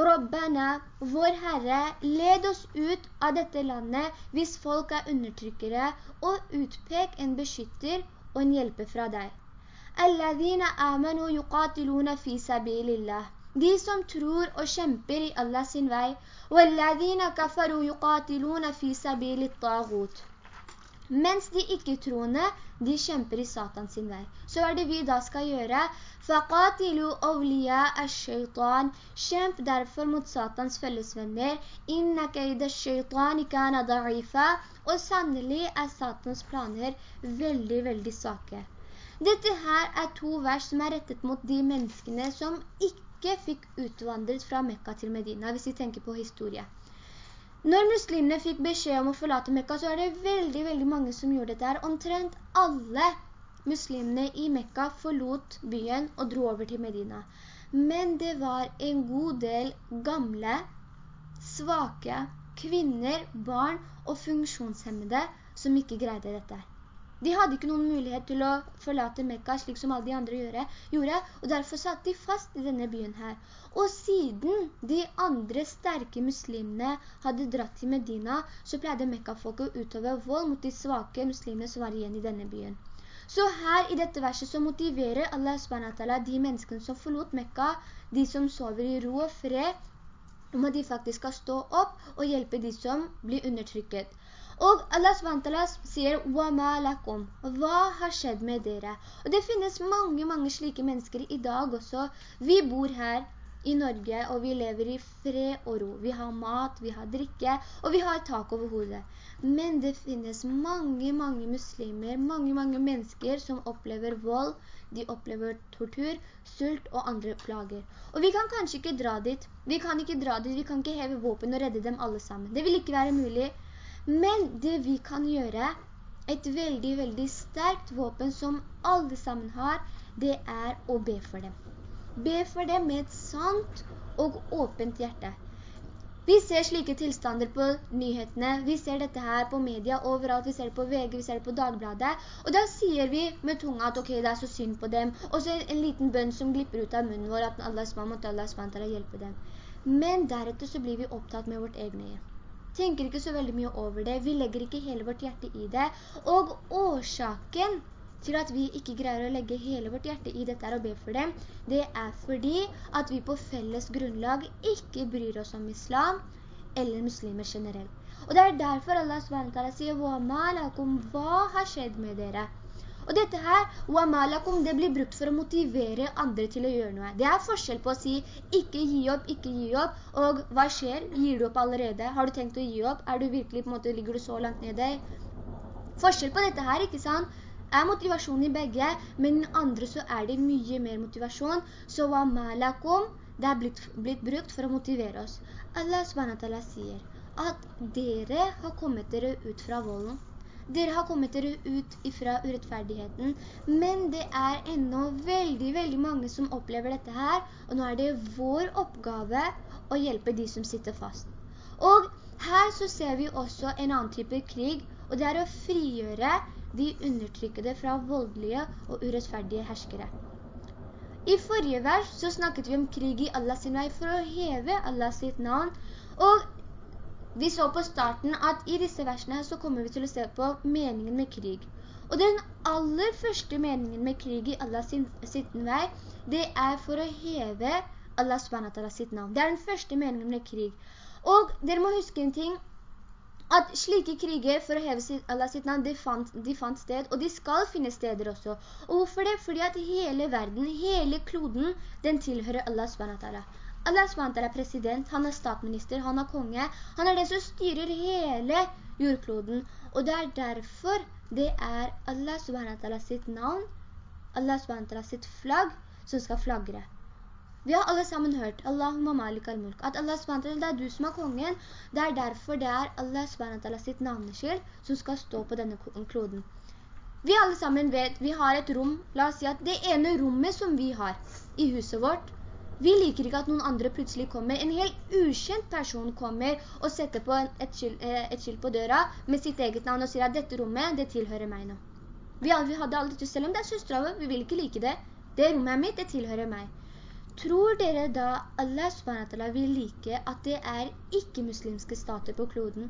Rabbana, vår Herre, led oss ut av dette landet hvis folk er undertrykkere, og utpek en beskytter og en hjelper fra deg. Alladhina amanu yuqatiluna fi sabilillah. De som tror og kjemper i Allah sin vei. وَالَّذِينَ كَفَرُوا يُقَاتِلُونَ فِي سَبِيلِ الطَّاغُوت Mens de ikke-troende, de kjemper i Satan sin vei. Så er det vi da skal gjøre. فَقَاتِلُوا أَوْلِيَاءَ الشَّيْطَانِ Kjemp derfor mot Satans fellesvenner. إِنَّ كَيْدَ الشَّيْطَانِ كَانَ ضَعِيفًا Og sannelig er Satans planer veldig, veldig svake. Dette her er to vers som er rettet mot de menneskene som ikke ikke fikk utvandret fra Mekka til Medina, hvis vi tenker på historie. Når muslimene fikk beskjed om å forlate Mekka, så er det veldig, veldig mange som gjorde dette her. Omtrent alle muslimene i Mekka forlot byen og dro over til Medina. Men det var en god del gamle, svake, kvinner, barn og funksjonshemmede som ikke greide dette. De hadde ikke noen mulighet til å forlate Mekka slik som alle de andre gjorde, og derfor satt de fast i denne byen her. Og siden de andre sterke muslimene hadde dratt til Medina, så pleide Mekka-folket å utøve vold mot de svake muslimene som var igjen i denne byen. Så her i dette verset så motiverer Allah SWT de menneskene som forlot Mekka, de som sover i ro og fred, om at de faktisk skal stå opp og hjelpe de som blir undertrykket. Og Allah SWT sier, «Wama lakum», hva har skjedd med dere? Og det finnes mange, mange slike mennesker i dag også. Vi bor her i Norge, og vi lever i fred og ro. Vi har mat, vi har drikke, og vi har tak over hodet. Men det finnes mange, mange muslimer, mange, mange mennesker som opplever vold, de opplever tortur, sult og andre plager. Og vi kan kanskje ikke dra dit. Vi kan ikke dra dit, vi kan ikke heve våpen og redde dem alle sammen. Det vil ikke være mulig. Men det vi kan gjøre, et veldig, veldig sterkt våpen som alle sammen har, det er å be for dem. Be for dem med et sant og åpent hjerte. Vi ser slike tilstander på nyhetene, vi ser dette her på media overalt, vi ser det på VG, vi ser det på Dagbladet, og da sier vi med tunga at ok, det er så synd på dem, og så en liten bønn som glipper ut av munnen vår, at Allah SWT hjelpe dem. Men deretter så blir vi opptatt med vårt egne hjem. Tenker ikke så veldig mye over det, vi legger ikke hele vårt hjerte i det, og årsaken til at vi ikke greier å legge hele vårt hjerte i dette og be for dem, det er fordi at vi på felles grunnlag ikke bryr oss om islam eller muslimer generelt. Og det er derfor Allah sier Hva har skjedd med dere? Og dette her, «Wa'malakum», det blir brukt for å motivere andre til å gjøre noe. Det er forskjell på å si «ikke gi opp, ikke gi opp», og «hva skjer? Gir du opp allerede? Har du tenkt å gi opp? Er du virkelig på en måte, ligger du så langt nede?» Forskjell på dette her, ikke sant? er motivasjon i begge, men i den andre så er det mye mer motivasjon. Så hva det er blitt, blitt brukt for å motivere oss. Allah sier at dere har kommet dere ut fra volden. Dere har kommet dere ut fra urettferdigheten, men det er enda veldig, veldig mange som opplever dette her, og nå er det vår oppgave å hjelpe de som sitter fast. Og her så ser vi også en annen type krig, og det er å frigjøre de undertrykkede fra voldelige og urettferdige herskere. I forrige vers så snakket vi om krig i Allahs vei for å heve Allahs navn, og vi så på starten at i disse versene så kommer vi til å se på meningen med krig. Og den aller første meningen med krig i Allahs sin, sitt vei, det er for å heve Allah sitt navn. Det er den første meningen med krig. Og dere må huske en ting, at slike kriger for å heve Allah sitt navn, de fant, de fant, sted, og de skal finne steder også. Og hvorfor det? Fordi at hele verden, hele kloden, den tilhører Allah SWT. Allah SWT er president, han er statsminister, han er konge, han er den som styrer hele jordkloden. Og det er derfor det er Allah SWT sitt navn, Allah SWT sitt flagg, som skal flagre. Vi har alle sammen hørt Allahumma malik al-mulk At Allah SWT, det er du som er kongen Det er derfor det er Allah SWT sitt navneskild Som skal stå på denne kloden Vi alle sammen vet Vi har et rom La oss si at det ene rommet som vi har I huset vårt Vi liker ikke at noen andre plutselig kommer En helt ukjent person kommer Og setter på et skilt, eh, på døra Med sitt eget navn og sier at dette rommet Det tilhører meg nå Vi, hadde aldri til selv om det er søstre Vi vil ikke like det Det rommet er mitt, det tilhører meg Tror dere da Allah SWT vil like at det er ikke-muslimske stater på kloden?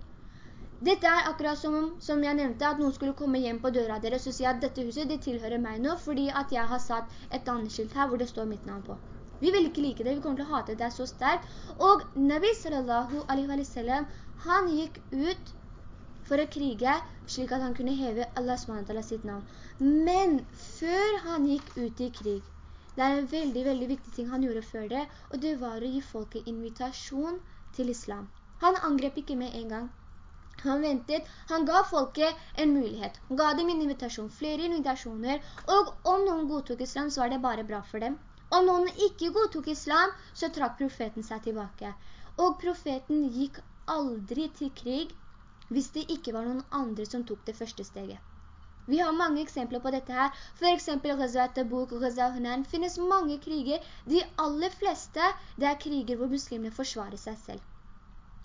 Dette er akkurat som, som jeg nevnte, at noen skulle komme hjem på døra deres og si at dette huset det tilhører meg nå, fordi at jeg har satt et annet skilt her hvor det står mitt navn på. Vi vil ikke like det, vi kommer til å hate det, det er så sterkt. Og Nabi sallallahu alaihi wa sallam, han gikk ut for å krige, slik at han kunne heve Allah SWT sitt navn. Men før han gikk ut i krig, det er en veldig, veldig viktig ting han gjorde før det, og det var å gi folket invitasjon til islam. Han angrep ikke med en gang. Han ventet, han ga folket en mulighet. Han ga dem en invitasjon, flere invitasjoner, og om noen godtok islam, så var det bare bra for dem. Om noen ikke godtok islam, så trakk profeten seg tilbake. Og profeten gikk aldri til krig hvis det ikke var noen andre som tok det første steget. Vi har mange eksempler på dette her. For eksempel Ghazwa Tabuk og Ghazwa Hunan finnes mange kriger. De aller fleste, det er kriger hvor muslimene forsvarer seg selv.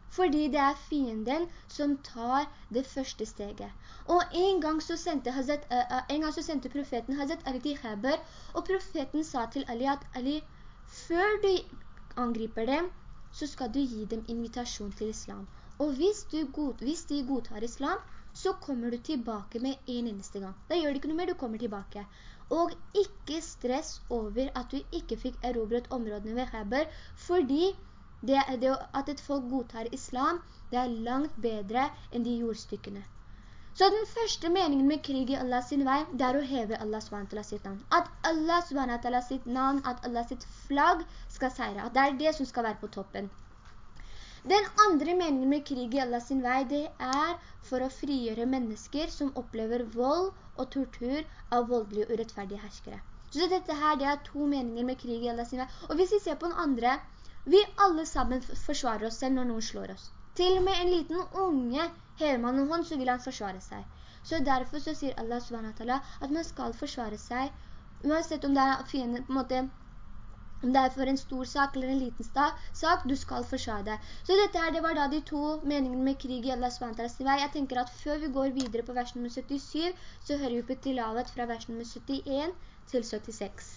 Fordi det er fienden som tar det første steget. Og en gang så sendte, Hazret, uh, en gang så sendte profeten Hazret Ali til Heber, og profeten sa til Ali at Ali, før du angriper dem, så skal du gi dem invitasjon til islam. Og hvis, god, hvis de godtar islam, så kommer du tilbake med en eneste gang. Da gjør det ikke noe mer, du kommer tilbake. Og ikke stress over at du ikke fikk erobret områdene ved Heber, fordi det, det, at et folk godtar islam, det er langt bedre enn de jordstykkene. Så den første meningen med krig i Allah sin vei, det er å heve Allah SWT sitt navn. At Allah SWT sitt navn, at Allah sitt flagg skal seire. At det er det som skal være på toppen. Den andre meningen med krig i Allah sin vei, det er for å frigjøre mennesker som opplever vold og tortur av voldelige og urettferdige herskere. Så dette her, det er to meninger med krig i Allah sin vei. Og hvis vi ser på den andre, vi alle sammen forsvarer oss selv når noen slår oss. Til og med en liten unge, hever man en hånd, så vil han forsvare seg. Så derfor så sier Allah SWT at man skal forsvare seg, uansett om det er fienden, på en måte, om det er for en stor sak eller en liten sak, du skal forsvare deg. Så dette her, det var da de to meningene med krig i Allah SWT vei. Jeg tenker at før vi går videre på vers nummer 77, så hører vi på tilavet fra vers nummer 71 til 76.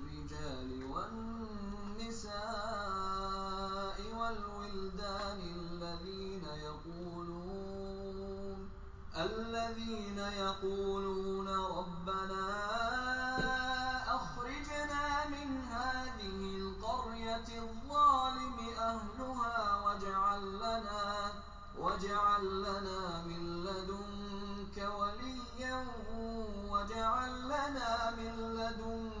والنساء والولدان الذين يقولون الذين يقولون ربنا أخرجنا من هذه القرية الظالم أهلها واجعل لنا واجعل لنا من لدنك وليا واجعل لنا من لدنك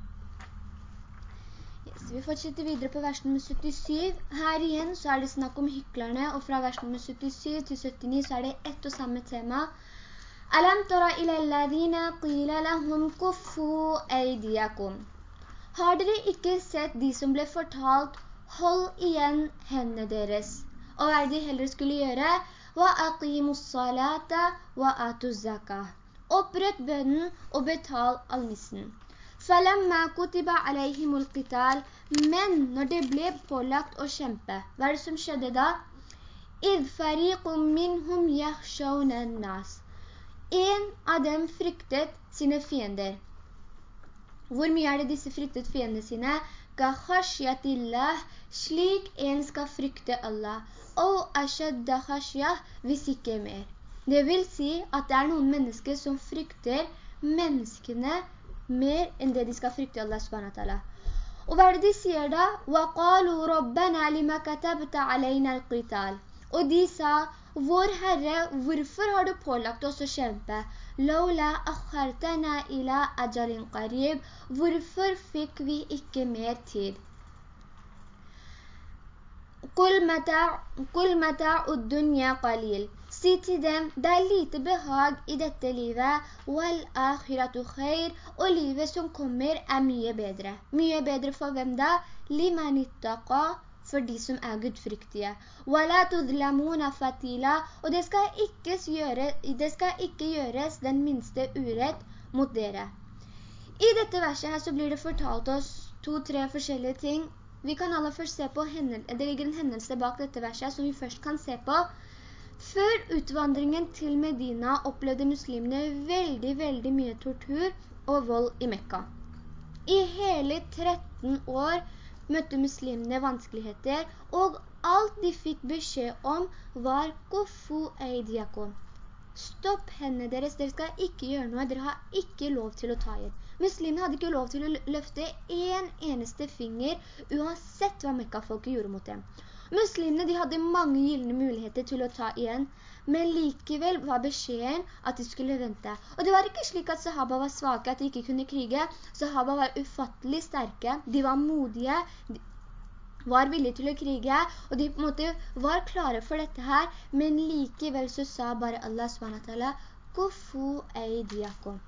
Vi fortsetter videre på vers nummer 77. Her igjen så er det snakk om hyklerne, og fra vers nummer 77 til 79 så er det ett og samme tema. Alam tara ila alladhina qila lahum kuffu aydiyakum. Har dere ikke sett de som ble fortalt, hold igjen hendene deres? Og hva de heller skulle gjøre? Wa aqimus salata wa atuz zakah. Opprett bønnen og betal almissen. Men når det ble pålagt å kjempe, hva er det som skjedde da? En av dem fryktet sine fiender. Hvor mye er det disse fryktet fiendene sine? slik en skal frykte Allah. Og ashadda khashiyah, hvis ikke mer. Det vil si at det er noen mennesker som frykter menneskene mer enn det de skal frykte Allah subhanahu Og hva er det de sier da? وَقَالُوا رَبَّنَا لِمَا كَتَبْتَ عَلَيْنَا الْقِتَالِ Og de sa, vår Herre, hvorfor har du pålagt oss å kjempe? لَوْلَا أَخَّرْتَنَا إِلَىٰ أَجَرٍ قَرِيب Hvorfor fikk vi ikke mer tid? قُلْ مَتَعُ الدُّنْيَا قَلِيلٌ Si til dem, det er lite behag i dette livet, og livet som kommer er mye bedre. Mye bedre for hvem da? Limanittaqa, for de som er gudfryktige. og det skal, gjøre, det skal ikke gjøres den minste urett mot dere. I dette verset her så blir det fortalt oss to-tre forskjellige ting. Vi kan alle først se på, det ligger en hendelse bak dette verset som vi først kan se på, før utvandringen til Medina opplevde muslimene veldig, veldig mye tortur og vold i Mekka. I hele 13 år møtte muslimene vanskeligheter, og alt de fikk beskjed om var «Kofu eidiakum». stopp hendene deres, dere skal ikke gjøre noe, dere har ikke lov til å ta igjen. Muslimene hadde ikke lov til å løfte en eneste finger, uansett hva Mekka-folket gjorde mot dem. Muslimene de hadde mange gyllene muligheter til å ta igjen, men likevel var beskjeden at de skulle vente. Og det var ikke slik at sahaba var svake, at de ikke kunne krige. Sahaba var ufattelig sterke, de var modige, var villige til å krige, og de på en måte var klare for dette her, men likevel så sa bare Allah SWT, «Kufu eidiakum».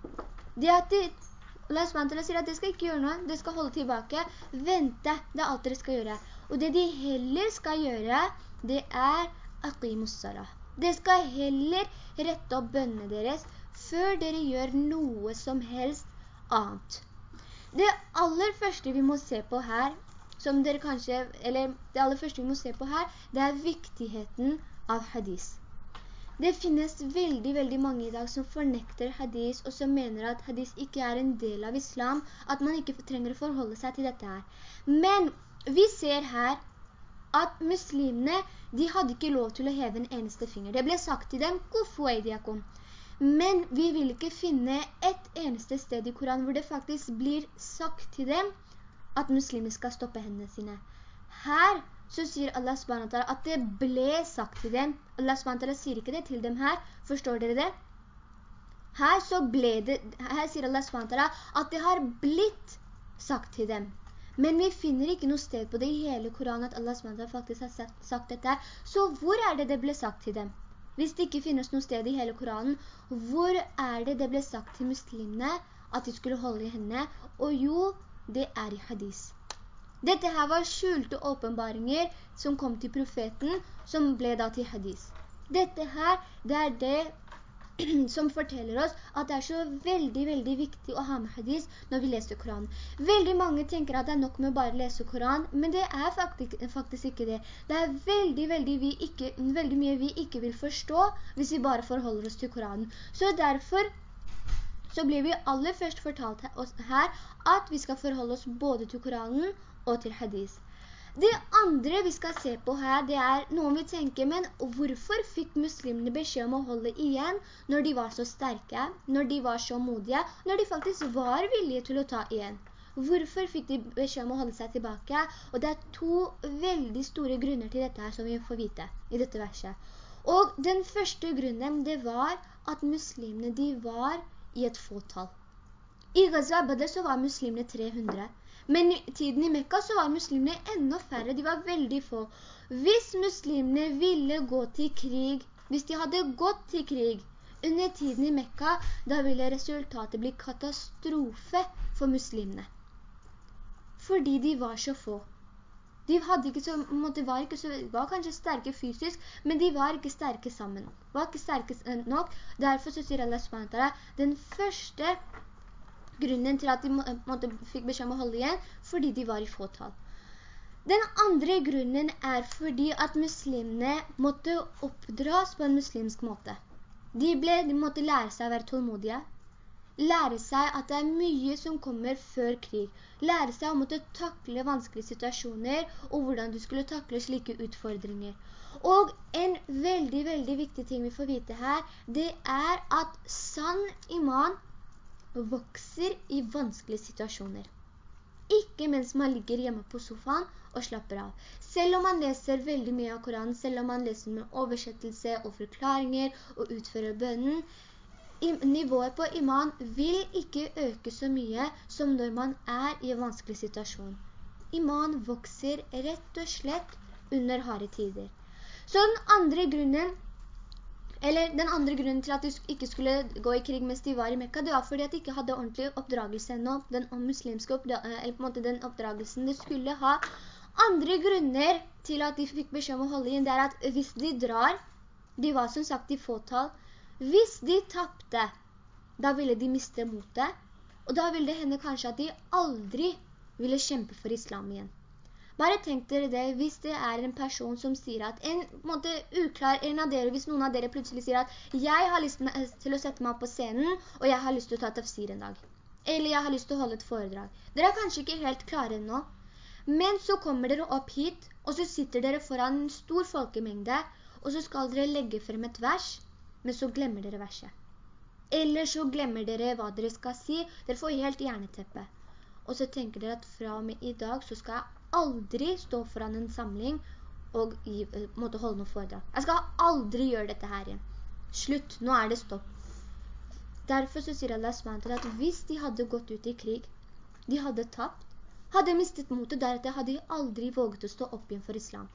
Det at de, Allah SWT sier at de skal ikke gjøre noe, de skal holde tilbake, vente, det er alt dere skal gjøre. Og det de heller skal gjøre, det er aqimus Det De skal heller rette opp bønnene deres, før dere gjør noe som helst annet. Det aller første vi må se på her, som dere kanskje, eller det aller første vi må se på her, det er viktigheten av hadis. Det finnes veldig, veldig mange i dag som fornekter hadis, og som mener at hadis ikke er en del av islam, at man ikke trenger å forholde seg til dette her. Men vi ser her at muslimene, de hadde ikke lov til å heve en eneste finger. Det ble sagt til dem, «Kufu eidiakum». Men vi vil ikke finne et eneste sted i Koran hvor det faktisk blir sagt til dem at muslimer skal stoppe hendene sine. Her så sier Allah SWT at det ble sagt til dem. Allah SWT sier ikke det til dem her. Forstår dere det? Her det, her sier Allah SWT at det har blitt sagt til dem. Men vi finner ikke noe sted på det i hele Koranen at Allah SWT faktisk har sagt dette. Så hvor er det det ble sagt til dem? Hvis det ikke finnes noe sted i hele Koranen, hvor er det det ble sagt til muslimene at de skulle holde i henne? Og jo, det er i hadis. Dette her var skjulte åpenbaringer som kom til profeten, som ble da til hadis. Dette her, det er det *clears throat* som forteller oss at det er så veldig, veldig viktig å ha med hadis når vi leser Koran. Veldig mange tenker at det er nok med å bare lese Koran, men det er faktisk, faktisk ikke det. Det er veldig, veldig, ikke, veldig mye vi ikke vil forstå hvis vi bare forholder oss til Koranen. Så derfor så blir vi aller først fortalt her at vi skal forholde oss både til Koranen og til hadis. Det andre vi skal se på her, det er noen vi tenker, men hvorfor fikk muslimene beskjed om å holde igjen når de var så sterke, når de var så modige, når de faktisk var villige til å ta igjen? Hvorfor fikk de beskjed om å holde seg tilbake? Og det er to veldig store grunner til dette her som vi får vite i dette verset. Og den første grunnen, det var at muslimene, de var i et fåtall. I Gaza Badr så var muslimene 300. Men i tiden i Mekka så var muslimene enda færre, de var veldig få. Hvis muslimene ville gå til krig, hvis de hadde gått til krig under tiden i Mekka, da ville resultatet bli katastrofe for muslimene. Fordi de var så få. De så, måtte, var, så, var, kanskje sterke fysisk, men de var ikke sterke sammen. Var ikke sterke nok. Derfor så sier Allah SWT, den første grunnen til at de måtte, fikk beskjed om å holde igjen, fordi de var i fåtall. Den andre grunnen er fordi at muslimene måtte oppdras på en muslimsk måte. De, ble, de måtte lære seg å være tålmodige, lære seg at det er mye som kommer før krig. Lære seg å måtte takle vanskelige situasjoner, og hvordan du skulle takle slike utfordringer. Og en veldig, veldig viktig ting vi får vite her, det er at sann iman vokser i vanskelige situasjoner. Ikke mens man ligger hjemme på sofaen og slapper av. Selv om man leser veldig mye av Koranen, selv om man leser med oversettelse og forklaringer og utfører bønnen, nivået på iman vil ikke øke så mye som når man er i en vanskelig situasjon. Iman vokser rett og slett under harde tider. Så den andre grunnen, eller den andre grunnen til at de ikke skulle gå i krig mens de var i Mekka, det var fordi at de ikke hadde ordentlig oppdragelse ennå, den muslimske måte den oppdragelsen de skulle ha. Andre grunner til at de fikk beskjed om å holde inn, det er at hvis de drar, de var som sagt i fåtal, hvis de tappte, da ville de miste motet, og da ville det hende kanskje at de aldri ville kjempe for islam igjen. Bare tenk dere det, hvis det er en person som sier at, en måte uklar, en av dere, hvis noen av dere plutselig sier at jeg har lyst til å sette meg på scenen, og jeg har lyst til å ta tafsir en dag. Eller jeg har lyst til å holde et foredrag. Dere er kanskje ikke helt klare nå, men så kommer dere opp hit, og så sitter dere foran en stor folkemengde, og så skal dere legge frem et vers, men så glemmer dere verset. Eller så glemmer dere hva dere skal si. Dere får helt hjerneteppe. Og så tenker dere at fra og med i dag så skal jeg aldri stå foran en samling og gi, eh, måtte holde noe foredrag. Jeg skal aldri gjøre dette her igjen. Slutt, nå er det stopp. Derfor så sier Allah SWT at hvis de hadde gått ut i krig, de hadde tapt, hadde mistet motet, deretter hadde de aldri våget å stå opp igjen for islam.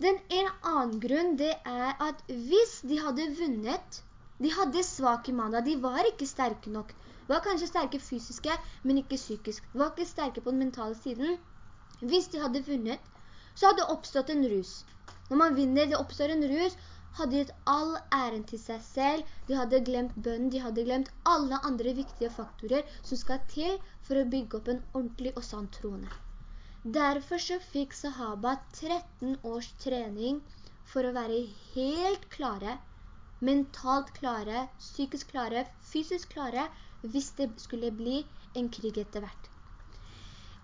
Den en annen grunn det er at hvis de hadde vunnet, de hadde svak imana, de var ikke sterke nok. De var kanskje sterke fysiske, men ikke psykisk. De var ikke sterke på den mentale siden. Hvis de hadde vunnet, så hadde det oppstått en rus. Når man vinner, det oppstår en rus, hadde gitt all æren til seg selv, de hadde glemt bønnen, de hadde glemt alle andre viktige faktorer som skal til for å bygge opp en ordentlig og sann troende. Derfor så fikk sahaba 13 års trening for å være helt klare, mentalt klare, psykisk klare, fysisk klare, hvis det skulle bli en krig etter hvert.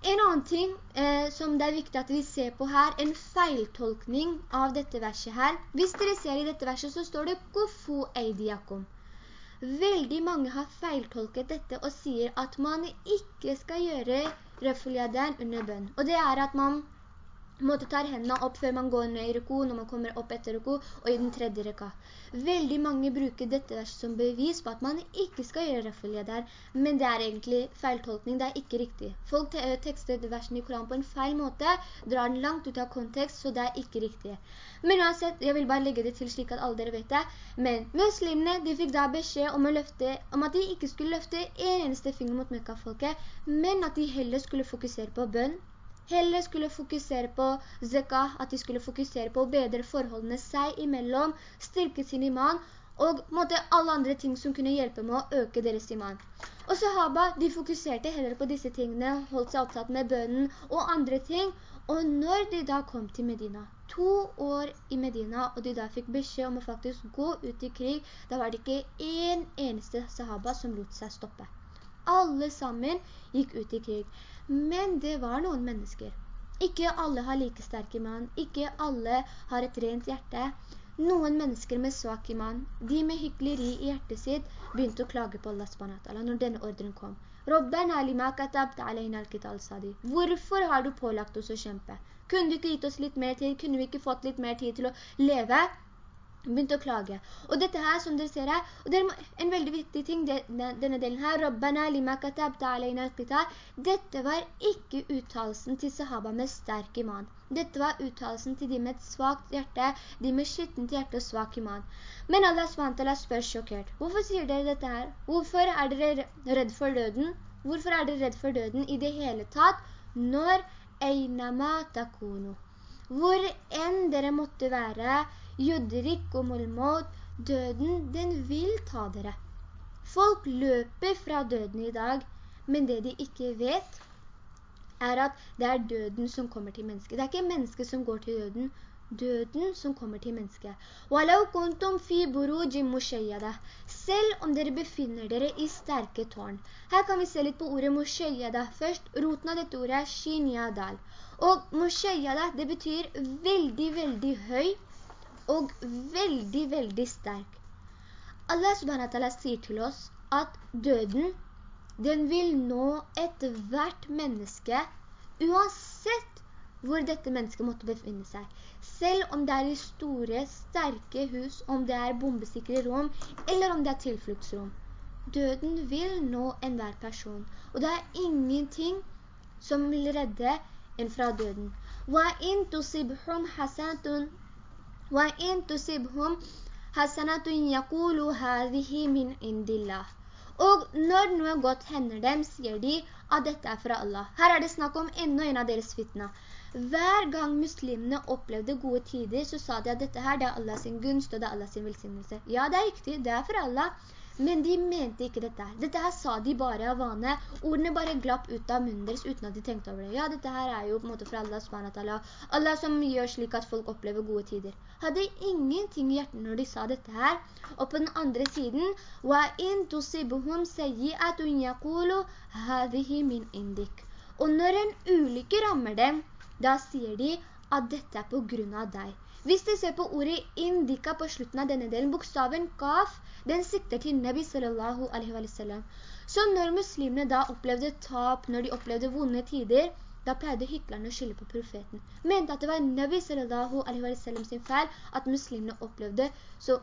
En annen ting eh, som det er viktig at vi ser på her, en feiltolkning av dette verset her. Hvis dere ser i dette verset så står det «Kufu eidiakum». Veldig mange har feiltolket dette og sier at man ikke skal gjøre refuljaderen under bønn. Og det er at man måte tar hendene opp før man går ned i ruku, når man kommer opp etter ruku, og i den tredje rekka. Veldig mange bruker dette verset som bevis på at man ikke skal gjøre refulia der, men det er egentlig feiltolkning, det er ikke riktig. Folk te tekster versen i Koran på en feil måte, drar den langt ut av kontekst, så det er ikke riktig. Men uansett, jeg vil bare legge det til slik at alle dere vet det, men muslimene, de fikk da beskjed om, løfte, om at de ikke skulle løfte en eneste finger mot Mekka-folket, men at de heller skulle fokusere på bønn, heller skulle fokusere på zakah, at de skulle fokusere på å bedre forholdene seg imellom, styrke sin iman, og måtte alle andre ting som kunne hjelpe med å øke deres iman. Og sahaba, de fokuserte heller på disse tingene, holdt seg opptatt med bønnen og andre ting, og når de da kom til Medina, to år i Medina, og de da fikk beskjed om å faktisk gå ut i krig, da var det ikke en eneste sahaba som lot seg stoppe. Alle sammen gikk ut i krig. Men det var noen mennesker. Ikke alle har like sterk iman. Ikke alle har et rent hjerte. Noen mennesker med svak iman, de med hykleri i hjertet sitt, begynte å klage på Allah SWT når denne ordren kom. Hvorfor har du pålagt oss å kjempe? Kunne du ikke gitt oss litt mer tid? Kunne vi ikke fått litt mer tid til å leve? Begynte å klage. Og dette her, som dere ser her, og det er en veldig viktig ting, denne delen her, Rabbana lima katabta alayna al-qitar, dette var ikke uttalelsen til sahaba med sterk iman. Dette var uttalelsen til de med et svagt hjerte, de med skittent hjerte og svak iman. Men Allah SWT spør sjokkert, hvorfor sier dere dette her? Hvorfor er dere redd for døden? Hvorfor er dere redd for døden i det hele tatt? Når einama takunu. Hvor enn dere måtte være, Judrikumul Molmod, døden, den vil ta dere. Folk løper fra døden i dag, men det de ikke vet, er at det er døden som kommer til mennesket. Det er ikke mennesket som går til døden, døden som kommer til mennesket. Selv om dere befinner dere i sterke tårn. Her kan vi se litt på ordet mushayyada. Først, roten av dette ordet er shinyadal. Og mushayyada, det betyr veldig, veldig høy, og veldig, veldig sterk. Allah subhanahu sier til oss at døden, den vil nå et hvert menneske, uansett hvor dette mennesket måtte befinne seg. Selv om det er i store, sterke hus, om det er bombesikre rom, eller om det er tilfluktsrom. Døden vil nå enhver person, og det er ingenting som vil redde en fra døden. وَإِن تُصِبْهُمْ حَسَنَةٌ وَإِن تُصِبْهُمْ حَسَنَةٌ يَقُولُ هَذِهِ مِنْ عِنْدِ اللَّهِ Og når noe godt hender dem, sier de at dette er fra Allah. Her er det snakk om enda en av deres fitna. Hver gang muslimene opplevde gode tider, så sa de at dette her det er Allahs gunst og det er Allahs velsignelse. Ja, det er riktig, det er fra Allah. Men de mente ikke dette her. Dette her sa de bare av vane. Ordene bare glapp ut av munnen deres uten at de tenkte over det. Ja, dette her er jo på en måte fra Allah subhanahu Allah som gjør slik at folk opplever gode tider. Hadde ingenting i hjertet når de sa dette her. Og på den andre siden, وَإِن تُصِبُهُمْ سَيِّئَةٌ يَقُولُ هَذِهِ مِنْ إِنْدِكَ Og når en ulykke rammer dem, da sier de at dette er på grunn av deg. Hvis du ser på ordet indika på slutten av denne delen, bokstaven kaf, den sikter til Nabi sallallahu alaihi wa sallam. Så når muslimene da opplevde tap, når de opplevde vonde tider, da pleide hyklerne å skylde på profeten. Mente at det var Nabi sallallahu alaihi wa sallam sin feil at muslimene opplevde, så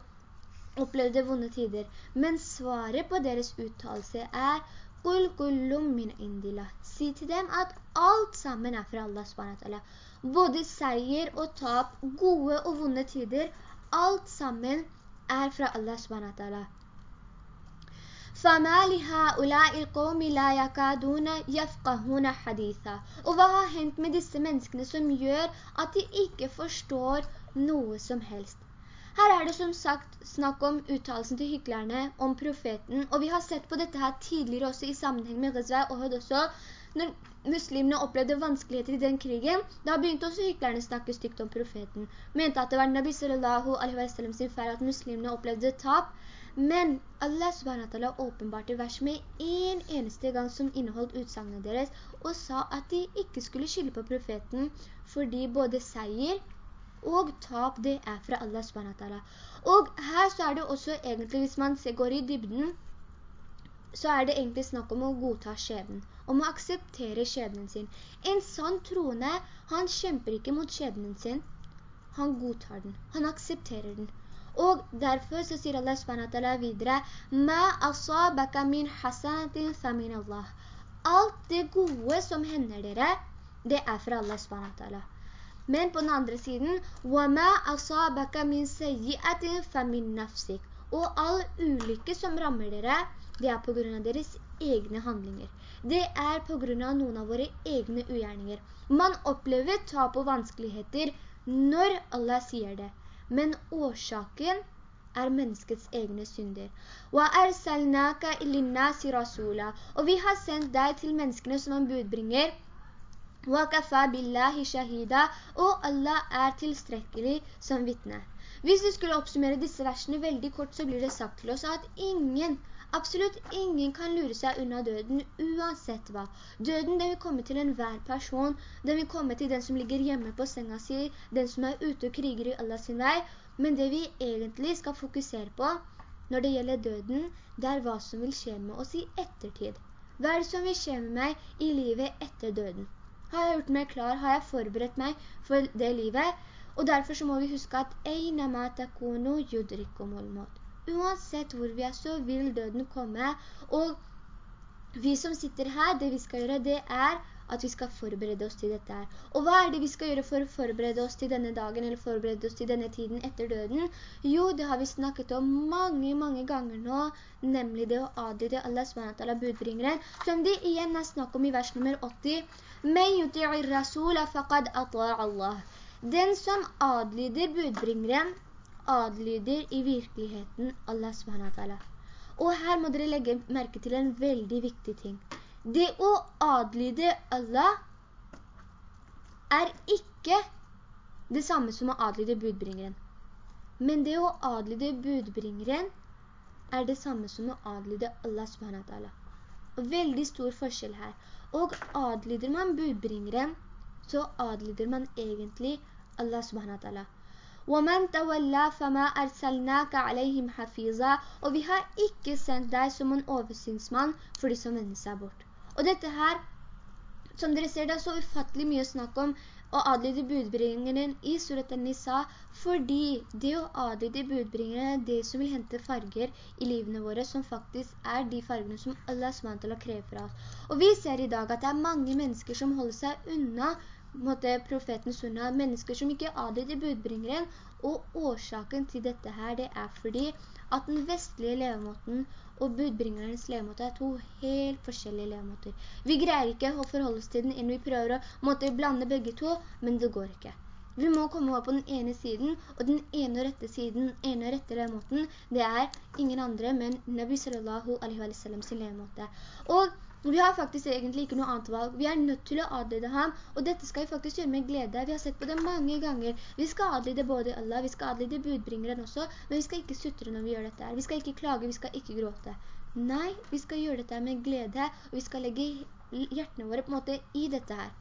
opplevde vonde tider. Men svaret på deres uttalelse er «Kul kullum min indila». Si til dem at alt sammen er fra Allah SWT. Både seier og tap, gode og vonde tider, alt sammen er fra Allah SWT. فَمَا لِهَا الْقَوْمِ لَا يَكَادُونَ يَفْقَهُونَ حَدِيثًا Og hva har hendt med disse menneskene som gjør at de ikke forstår noe som helst? Her er det som sagt snakk om uttalelsen til hyklerne om profeten, og vi har sett på dette her tidligere også i sammenheng med Ghazwa og Hud også, når muslimene opplevde vanskeligheter i den krigen, da begynte også hyklerne å snakke stygt om profeten. Mente at det var Nabi sallallahu alaihi wa sallam sin feil at muslimene opplevde tap, men Allah subhanahu åpenbarte vers med en eneste gang som inneholdt utsangene deres, og sa at de ikke skulle skylde på profeten, fordi både seier og tap det er fra Allah subhanahu Og her så er det også egentlig, hvis man går i dybden, så er det egentlig snakk om å godta skjebnen, om å akseptere skjebnen sin. En sann troende, han kjemper ikke mot skjebnen sin, han godtar den, han aksepterer den. Og derfor så sier Allah SWT videre «Ma asabaka min hasanatin fa min Allah». Alt det gode som hender dere, det er fra Allah SWT. Men på den andre siden «Wa ma asabaka min sayyiatin fa min nafsik». Og all ulykke som rammer dere, det er på grunn av deres egne handlinger. Det er på grunn av noen av våre egne ugjerninger. Man opplever tap og vanskeligheter når Allah sier det. Men årsaken er menneskets egne synder. Og vi har sendt deg til menneskene som en budbringer. Og Allah er tilstrekkelig som vittne. Hvis vi skulle oppsummere disse versene veldig kort, så blir det sagt til oss at ingen Absolutt ingen kan lure seg unna døden, uansett hva. Døden, den vil komme til enhver person. Den vil komme til den som ligger hjemme på senga si, den som er ute og kriger i Allah sin vei. Men det vi egentlig skal fokusere på når det gjelder døden, det er hva som vil skje med oss i ettertid. Hva er det som vil skje med meg i livet etter døden? Har jeg gjort meg klar? Har jeg forberedt meg for det livet? Og derfor så må vi huske at. Uansett hvor vi er, så vil døden komme. Og vi som sitter her, det vi skal gjøre, det er at vi skal forberede oss til dette her. Og hva er det vi skal gjøre for å forberede oss til denne dagen, eller forberede oss til denne tiden etter døden? Jo, det har vi snakket om mange, mange ganger nå, nemlig det å adlyde Allah SWT budbringeren, som det igjen er snakk om i vers nummer 80. «Men yuti'ir rasula faqad ata'a Allah». Den som adlyder budbringeren, adlyder i virkeligheten Allah SWT. Og her må dere legge merke til en veldig viktig ting. Det å adlyde Allah er ikke det samme som å adlyde budbringeren. Men det å adlyde budbringeren er det samme som å adlyde Allah SWT. Veldig stor forskjell her. Og adlyder man budbringeren, så adlyder man egentlig Allah SWT. وَمَنْ تَوَلَّا فَمَا أَرْسَلْنَاكَ عَلَيْهِمْ حَفِيظًا Og vi har ikke sendt deg som en oversynsmann for de som vender seg bort. Og dette her, som dere ser, det er så ufattelig mye snakk om å adlyde budbringeren i Surat al-Nisa, fordi det å adlyde budbringeren er det som vil hente farger i livene våre, som faktisk er de fargene som Allah SWT krever fra oss. Og vi ser i dag at det er mange mennesker som holder seg unna måte, profeten sunna, mennesker som ikke adlyder budbringeren, og årsaken til dette her, det er fordi at den vestlige levemåten og budbringerens levemåte er to helt forskjellige levemåter. Vi greier ikke å forholde oss til den enn vi prøver å måte, blande begge to, men det går ikke. Vi må komme over på den ene siden, og den ene og rette siden, den ene og rette levemåten, det er ingen andre, men Nabi sallallahu alaihi wa sallam sin levemåte. Og vi har faktisk egentlig ikke noe annet valg. Vi er nødt til å adlyde ham, og dette skal vi faktisk gjøre med glede. Vi har sett på det mange ganger. Vi skal adlyde både Allah, vi skal adlyde budbringeren også, men vi skal ikke suttre når vi gjør dette her. Vi skal ikke klage, vi skal ikke gråte. Nei, vi skal gjøre dette med glede, og vi skal legge hjertene våre på en måte i dette her.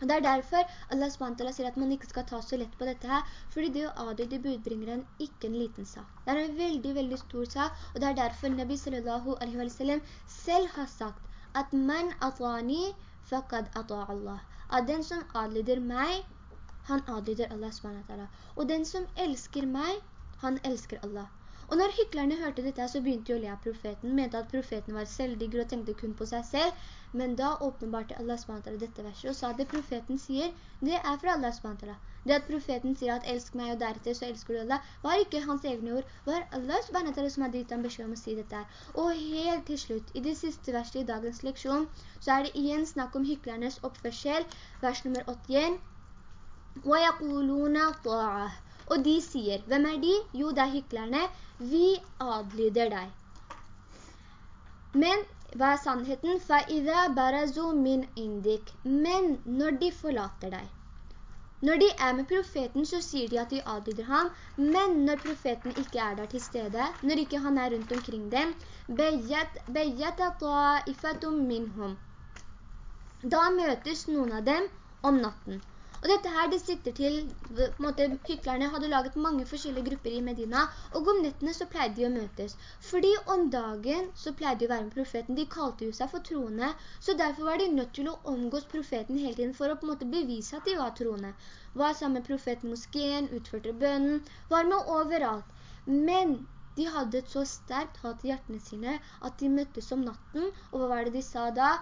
Og det er derfor Allah SWT sier at man ikke skal ta så lett på dette her, fordi det å adlyde budbringeren ikke en liten sak. Det er en veldig, veldig stor sak, og det er derfor Nabi sallallahu alaihi wa selv har sagt at «Man atani faqad ata Allah». At den som adlyder meg, han adlyder Allah SWT. Og den som elsker meg, han elsker Allah. Og når hyklerne hørte dette, så begynte de å le av profeten, mente at profeten var selvdigger og tenkte kun på seg selv, men da åpenbarte Allah SWT dette verset og sa at det profeten sier, det er fra Allah SWT. Det at profeten sier at elsk meg og deretter så elsker du Allah, var ikke hans egne ord, var Allah SWT som hadde gitt ham beskjed om å si dette her. Og helt til slutt, i det siste verset i dagens leksjon, så er det igjen snakk om hyklernes oppførsel, vers nummer 81. وَيَقُولُونَ طَاعَةً Og de sier, hvem er de? Jo, det er hyklerne. Vi adlyder deg. Men hva er sannheten? فَإِذَا بَرَزُوا مِنْ إِنْدِكَ Men når de forlater deg. Når de er med profeten, så sier de at de adlyder ham, men når profeten ikke er der til stede, når ikke han er rundt omkring dem, بَيَّتَ طَائِفَةٌ مِنْهُمْ Da møtes noen av dem om natten. og dette her, det sitter til, på en måte, hyklerne hadde laget mange forskjellige grupper i Medina, og om nettene så pleide de å møtes. Fordi om dagen så pleide de å være med profeten, de kalte jo seg for troende, så derfor var de nødt til å omgås profeten hele tiden for å på en måte bevise at de var troende. Var sammen med profeten moskeen, utførte bønnen, var med overalt. Men de hadde et så sterkt hat i hjertene sine at de møttes om natten, og hva var det de sa da?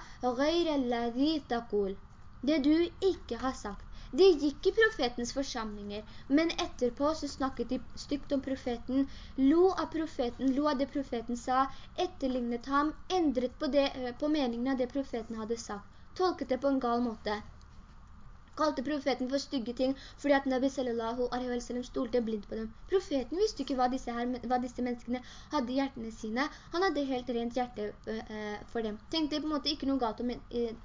Det du ikke har sagt. De gikk i profetens forsamlinger, men etterpå så snakket de stygt om profeten, lo av profeten, lo av det profeten sa, etterlignet ham, endret på, det, eh, på meningen av det profeten hadde sagt, tolket det på en gal måte kalte profeten for stygge ting, fordi at Nabi sallallahu alaihi wa sallam stolte blindt på dem. Profeten visste ikke hva disse, her, hva disse menneskene hadde i hjertene sine. Han hadde helt rent hjerte uh, for dem. Tenkte på en måte ikke noe galt om,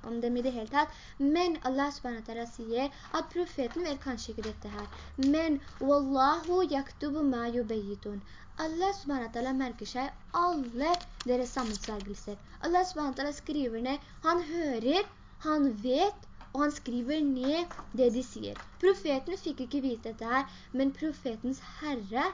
om, dem i det hele tatt. Men Allah subhanahu sier at profeten vet kanskje ikke dette her. Men Wallahu yaktubu ma yubayitun. Allah subhanahu merker seg alle deres sammensvergelser. Allah subhanahu skriver ned, han hører, han vet, og han skriver ned det de sier. Profeten fikk ikke vite dette her, men profetens herre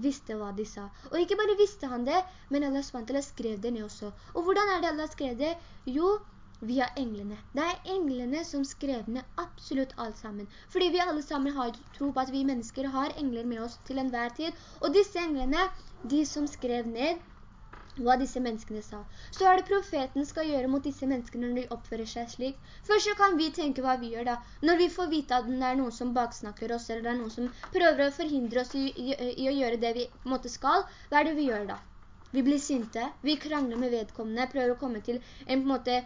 visste hva de sa. Og ikke bare visste han det, men Allah SWT skrev det ned også. Og hvordan er det Allah skrev det? Jo, via englene. Det er englene som skrev ned absolutt alt sammen. Fordi vi alle sammen har tro på at vi mennesker har engler med oss til enhver tid. Og disse englene, de som skrev ned, hva disse menneskene sa. Så er det profeten skal gjøre mot disse menneskene når de oppfører seg slik. Først så kan vi tenke hva vi gjør da. Når vi får vite at det er noen som baksnakker oss, eller det er noen som prøver å forhindre oss i, i, i å gjøre det vi måtte skal, hva er det vi gjør da? Vi blir sinte, vi krangler med vedkommende, prøver å komme til en, på en måte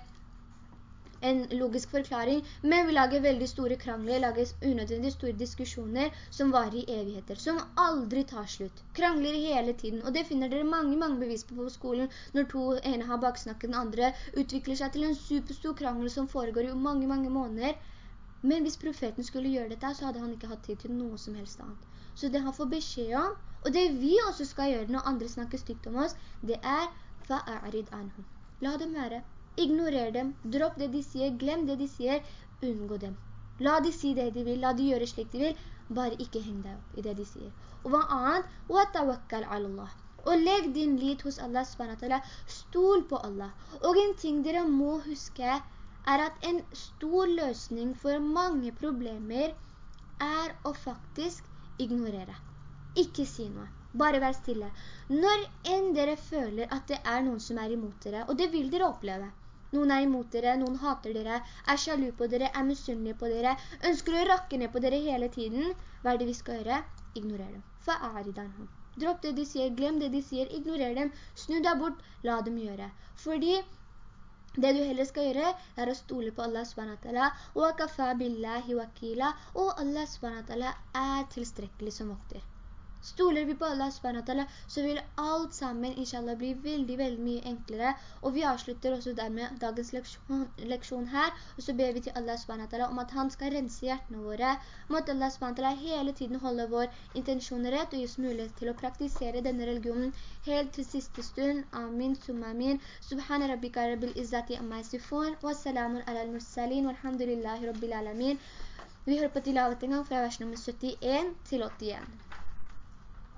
en logisk forklaring, men vi lager veldig store krangler, lager unødvendig store diskusjoner som varer i evigheter, som aldri tar slutt. Krangler hele tiden, og det finner dere mange, mange bevis på på skolen, når to ene har baksnakket den andre, utvikler seg til en superstor krangel som foregår i mange, mange måneder. Men hvis profeten skulle gjøre dette, så hadde han ikke hatt tid til noe som helst annet. Så det han får beskjed om, og det vi også skal gjøre når andre snakker stygt om oss, det er «fa'arid anhum». La dem være. Ignorer dem, dropp det de sier, glem det de sier, unngå dem. La de si det de vil, la de gjøre slik de vil, bare ikke heng deg opp i det de sier. Og hva annet? وَتَوَكَّلْ عَلَى اللَّهِ Og legg din lit hos Allah SWT, stol på Allah. Og en ting dere må huske er at en stor løsning for mange problemer er å faktisk ignorere. Ikke si noe. Bare vær stille. Når enn dere føler at det er noen som er imot dere, og det vil dere oppleve, noen er imot dere, noen hater dere, er sjalu på dere, er misunnelige på dere, ønsker å rakke ned på dere hele tiden. Hva er det vi skal gjøre? Ignorer dem. Fa'aridanhum. Dropp det de sier, glem det de sier, ignorer dem, snu deg bort, la dem gjøre. Fordi det du heller skal gjøre er å stole på Allah SWT, og kafa billahi wakila, og Allah SWT er tilstrekkelig som vokter. Stoler vi på Allah SWT, så vil alt sammen inshallah bli veldig, veldig mye enklere. Og vi avslutter også dermed dagens leksjon, leksjon her, og så ber vi til Allah SWT om at han skal rense hjertene våre, at Allah SWT hele tiden holder vår intensjon rett og gis mulighet til å praktisere denne religionen helt til siste stund. Amin, summa amin. Subhan rabbika rabbil izzati amma yasifun, Wassalamun ala al-mursalin, walhamdulillahi rabbil alamin. Vi hører på tilavet en gang fra vers nummer 71 til 81.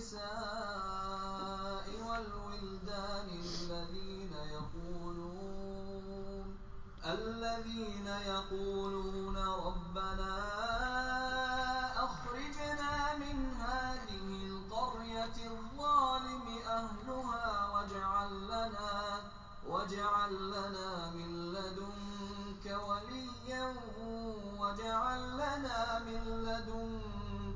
والنساء والولدان الذين يقولون الذين يقولون ربنا أخرجنا من هذه القرية الظالم أهلها واجعل لنا واجعل لنا من لدنك وليا واجعل لنا من لدنك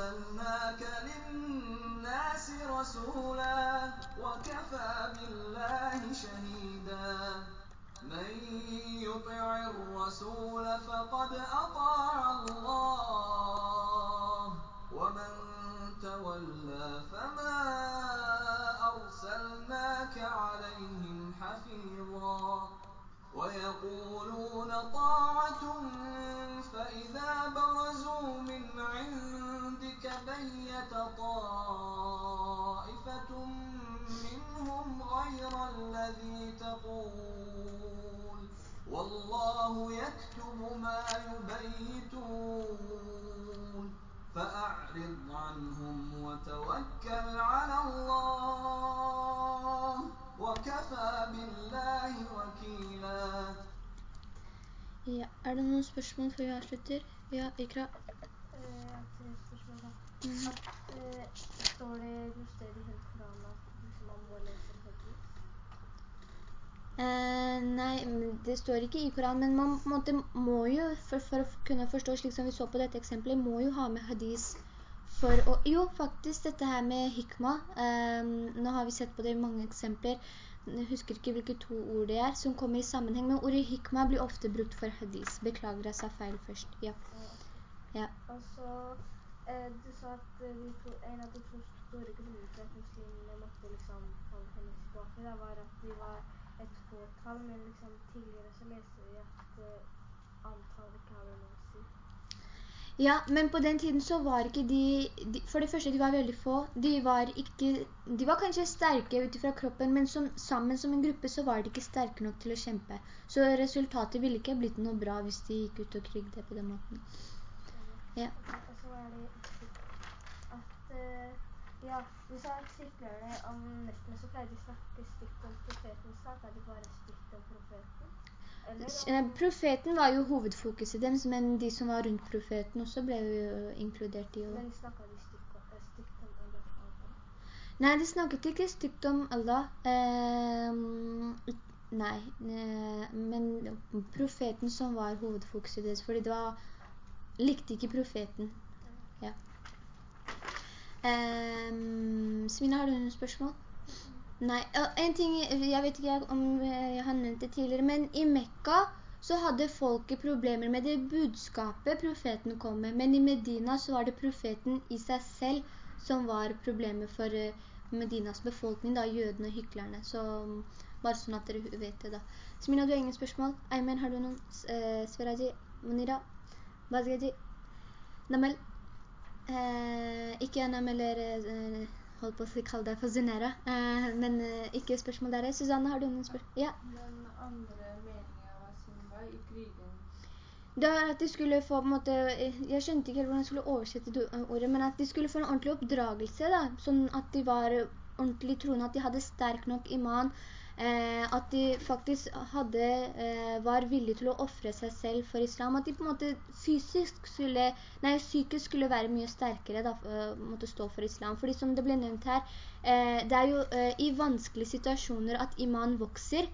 نفسك وأرسلناك للناس رسولا وكفى بالله شهيدا. من يطع الرسول فقد أطاع الله ومن تولى فما أرسلناك عليهم حفيظا. ويقولون طاعة فإذا برزوا من بيت طائفة منهم غير الذي تقول. والله يكتب ما يبيتون. فأعرض عنهم وتوكل على الله. وكفى بالله وكيلا. Ja, er det noen spørsmål før vi avslutter? Ja, Ikra. Står det noe sted i Koranen at man må lese? Eh, nei, det står ikke i Koranen, men man måte må jo, for, for å kunne forstå slik som vi så på dette eksempelet, må jo ha med hadis for å, jo faktisk dette her med hikma, eh, nå har vi sett på det i mange eksempler, jeg husker ikke hvilke to ord det er som kommer i sammenheng, men ordet hikma blir ofte brukt for hadis. Beklager, jeg sa feil først. Ja. Ja. Og så, eh, du sa at to, en av de to store grunnene til at muslimene måtte liksom holde henne tilbake, da var at de var et fåtall, men liksom tidligere så leste vi at eh, antallet ikke hadde noe å si. Ja, men på den tiden så var ikke de, de for det første de var veldig få, de var ikke, de var kanskje sterke utifra kroppen, men som, sammen som en gruppe så var de ikke sterke nok til å kjempe. Så resultatet ville ikke blitt noe bra hvis de gikk ut og krigde på den måten. Ja. Og så var det at, eh, ja, hvis jeg sykler om nettene, så pleier de å snakke stygt om profeten. sak. Er det bare stygt om profeten? Eller Eh, Profeten var jo hovedfokuset deres, men de som var rundt profeten også ble jo inkludert i. Men snakket de stygt om, eh, stygt om Allah Nei, de snakket ikke stygt om Allah. Eh, nei, men profeten som var hovedfokuset deres, fordi det var, likte ikke profeten. Ja. Ehm, Smina, har du noen spørsmål? Nei, en ting, jeg vet ikke om eh, jeg har nevnt det tidligere, men i Mekka så hadde folket problemer med det budskapet profeten kom med, men i Medina så var det profeten i seg selv som var problemet for eh, Medinas befolkning, da, jødene og hyklerne. Så mm, bare sånn at dere vet det da. Smina, du har ingen spørsmål? Aymen, har du noen? Eh, Sveraji, Munira, Bazgaji, Namel? Eh, ikke NM, eller Hold holdt på å si, kall deg for Zunera, eh, men eh, ikke spørsmål der. Susanne, har du noen spørsmål? Ja. Den andre meningen av Simba i krigen. Det var at de skulle få, på en måte, eh, jeg skjønte ikke hvordan jeg skulle oversette ordet, men at de skulle få en ordentlig oppdragelse da, sånn at de var ordentlig troende, at de hadde sterk nok iman, eh, at de faktisk hadde, eh, var villige til å offre seg selv for islam, at de på en måte fysisk skulle, nei, psykisk skulle være mye sterkere da, eh, måtte stå for islam, fordi som det ble nevnt her, eh, det er jo eh, i vanskelige situasjoner at iman vokser,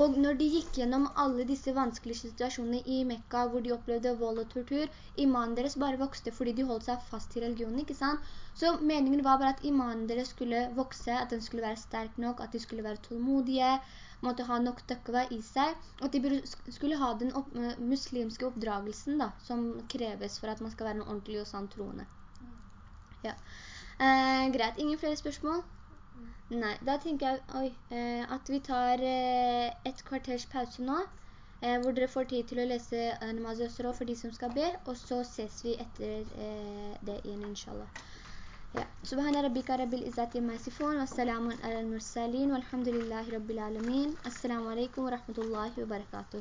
og når de gikk gjennom alle disse vanskelige situasjonene i Mekka, hvor de opplevde vold og tortur, imanen deres bare vokste fordi de holdt seg fast i religionen, ikke sant? Så meningen var bare at imanen deres skulle vokse, at den skulle være sterk nok, at de skulle være tålmodige, måtte ha nok takva i seg, og at de skulle ha den opp, eh, muslimske oppdragelsen da, som kreves for at man skal være en ordentlig og sann troende. Ja. Eh, greit, ingen flere spørsmål? Nei, da tenker jeg oi, eh, at vi tar eh, et kvarters pause nå, eh, hvor dere får tid til å lese namaz Østerå for de som skal be, og så ses vi etter det igjen, inshallah. Ja. Subhana rabbika rabbil izzati amma yasifun, wa salamun ala al-mursalin, walhamdulillahi rabbil alamin. Assalamu alaikum wa rahmatullahi wa barakatuh.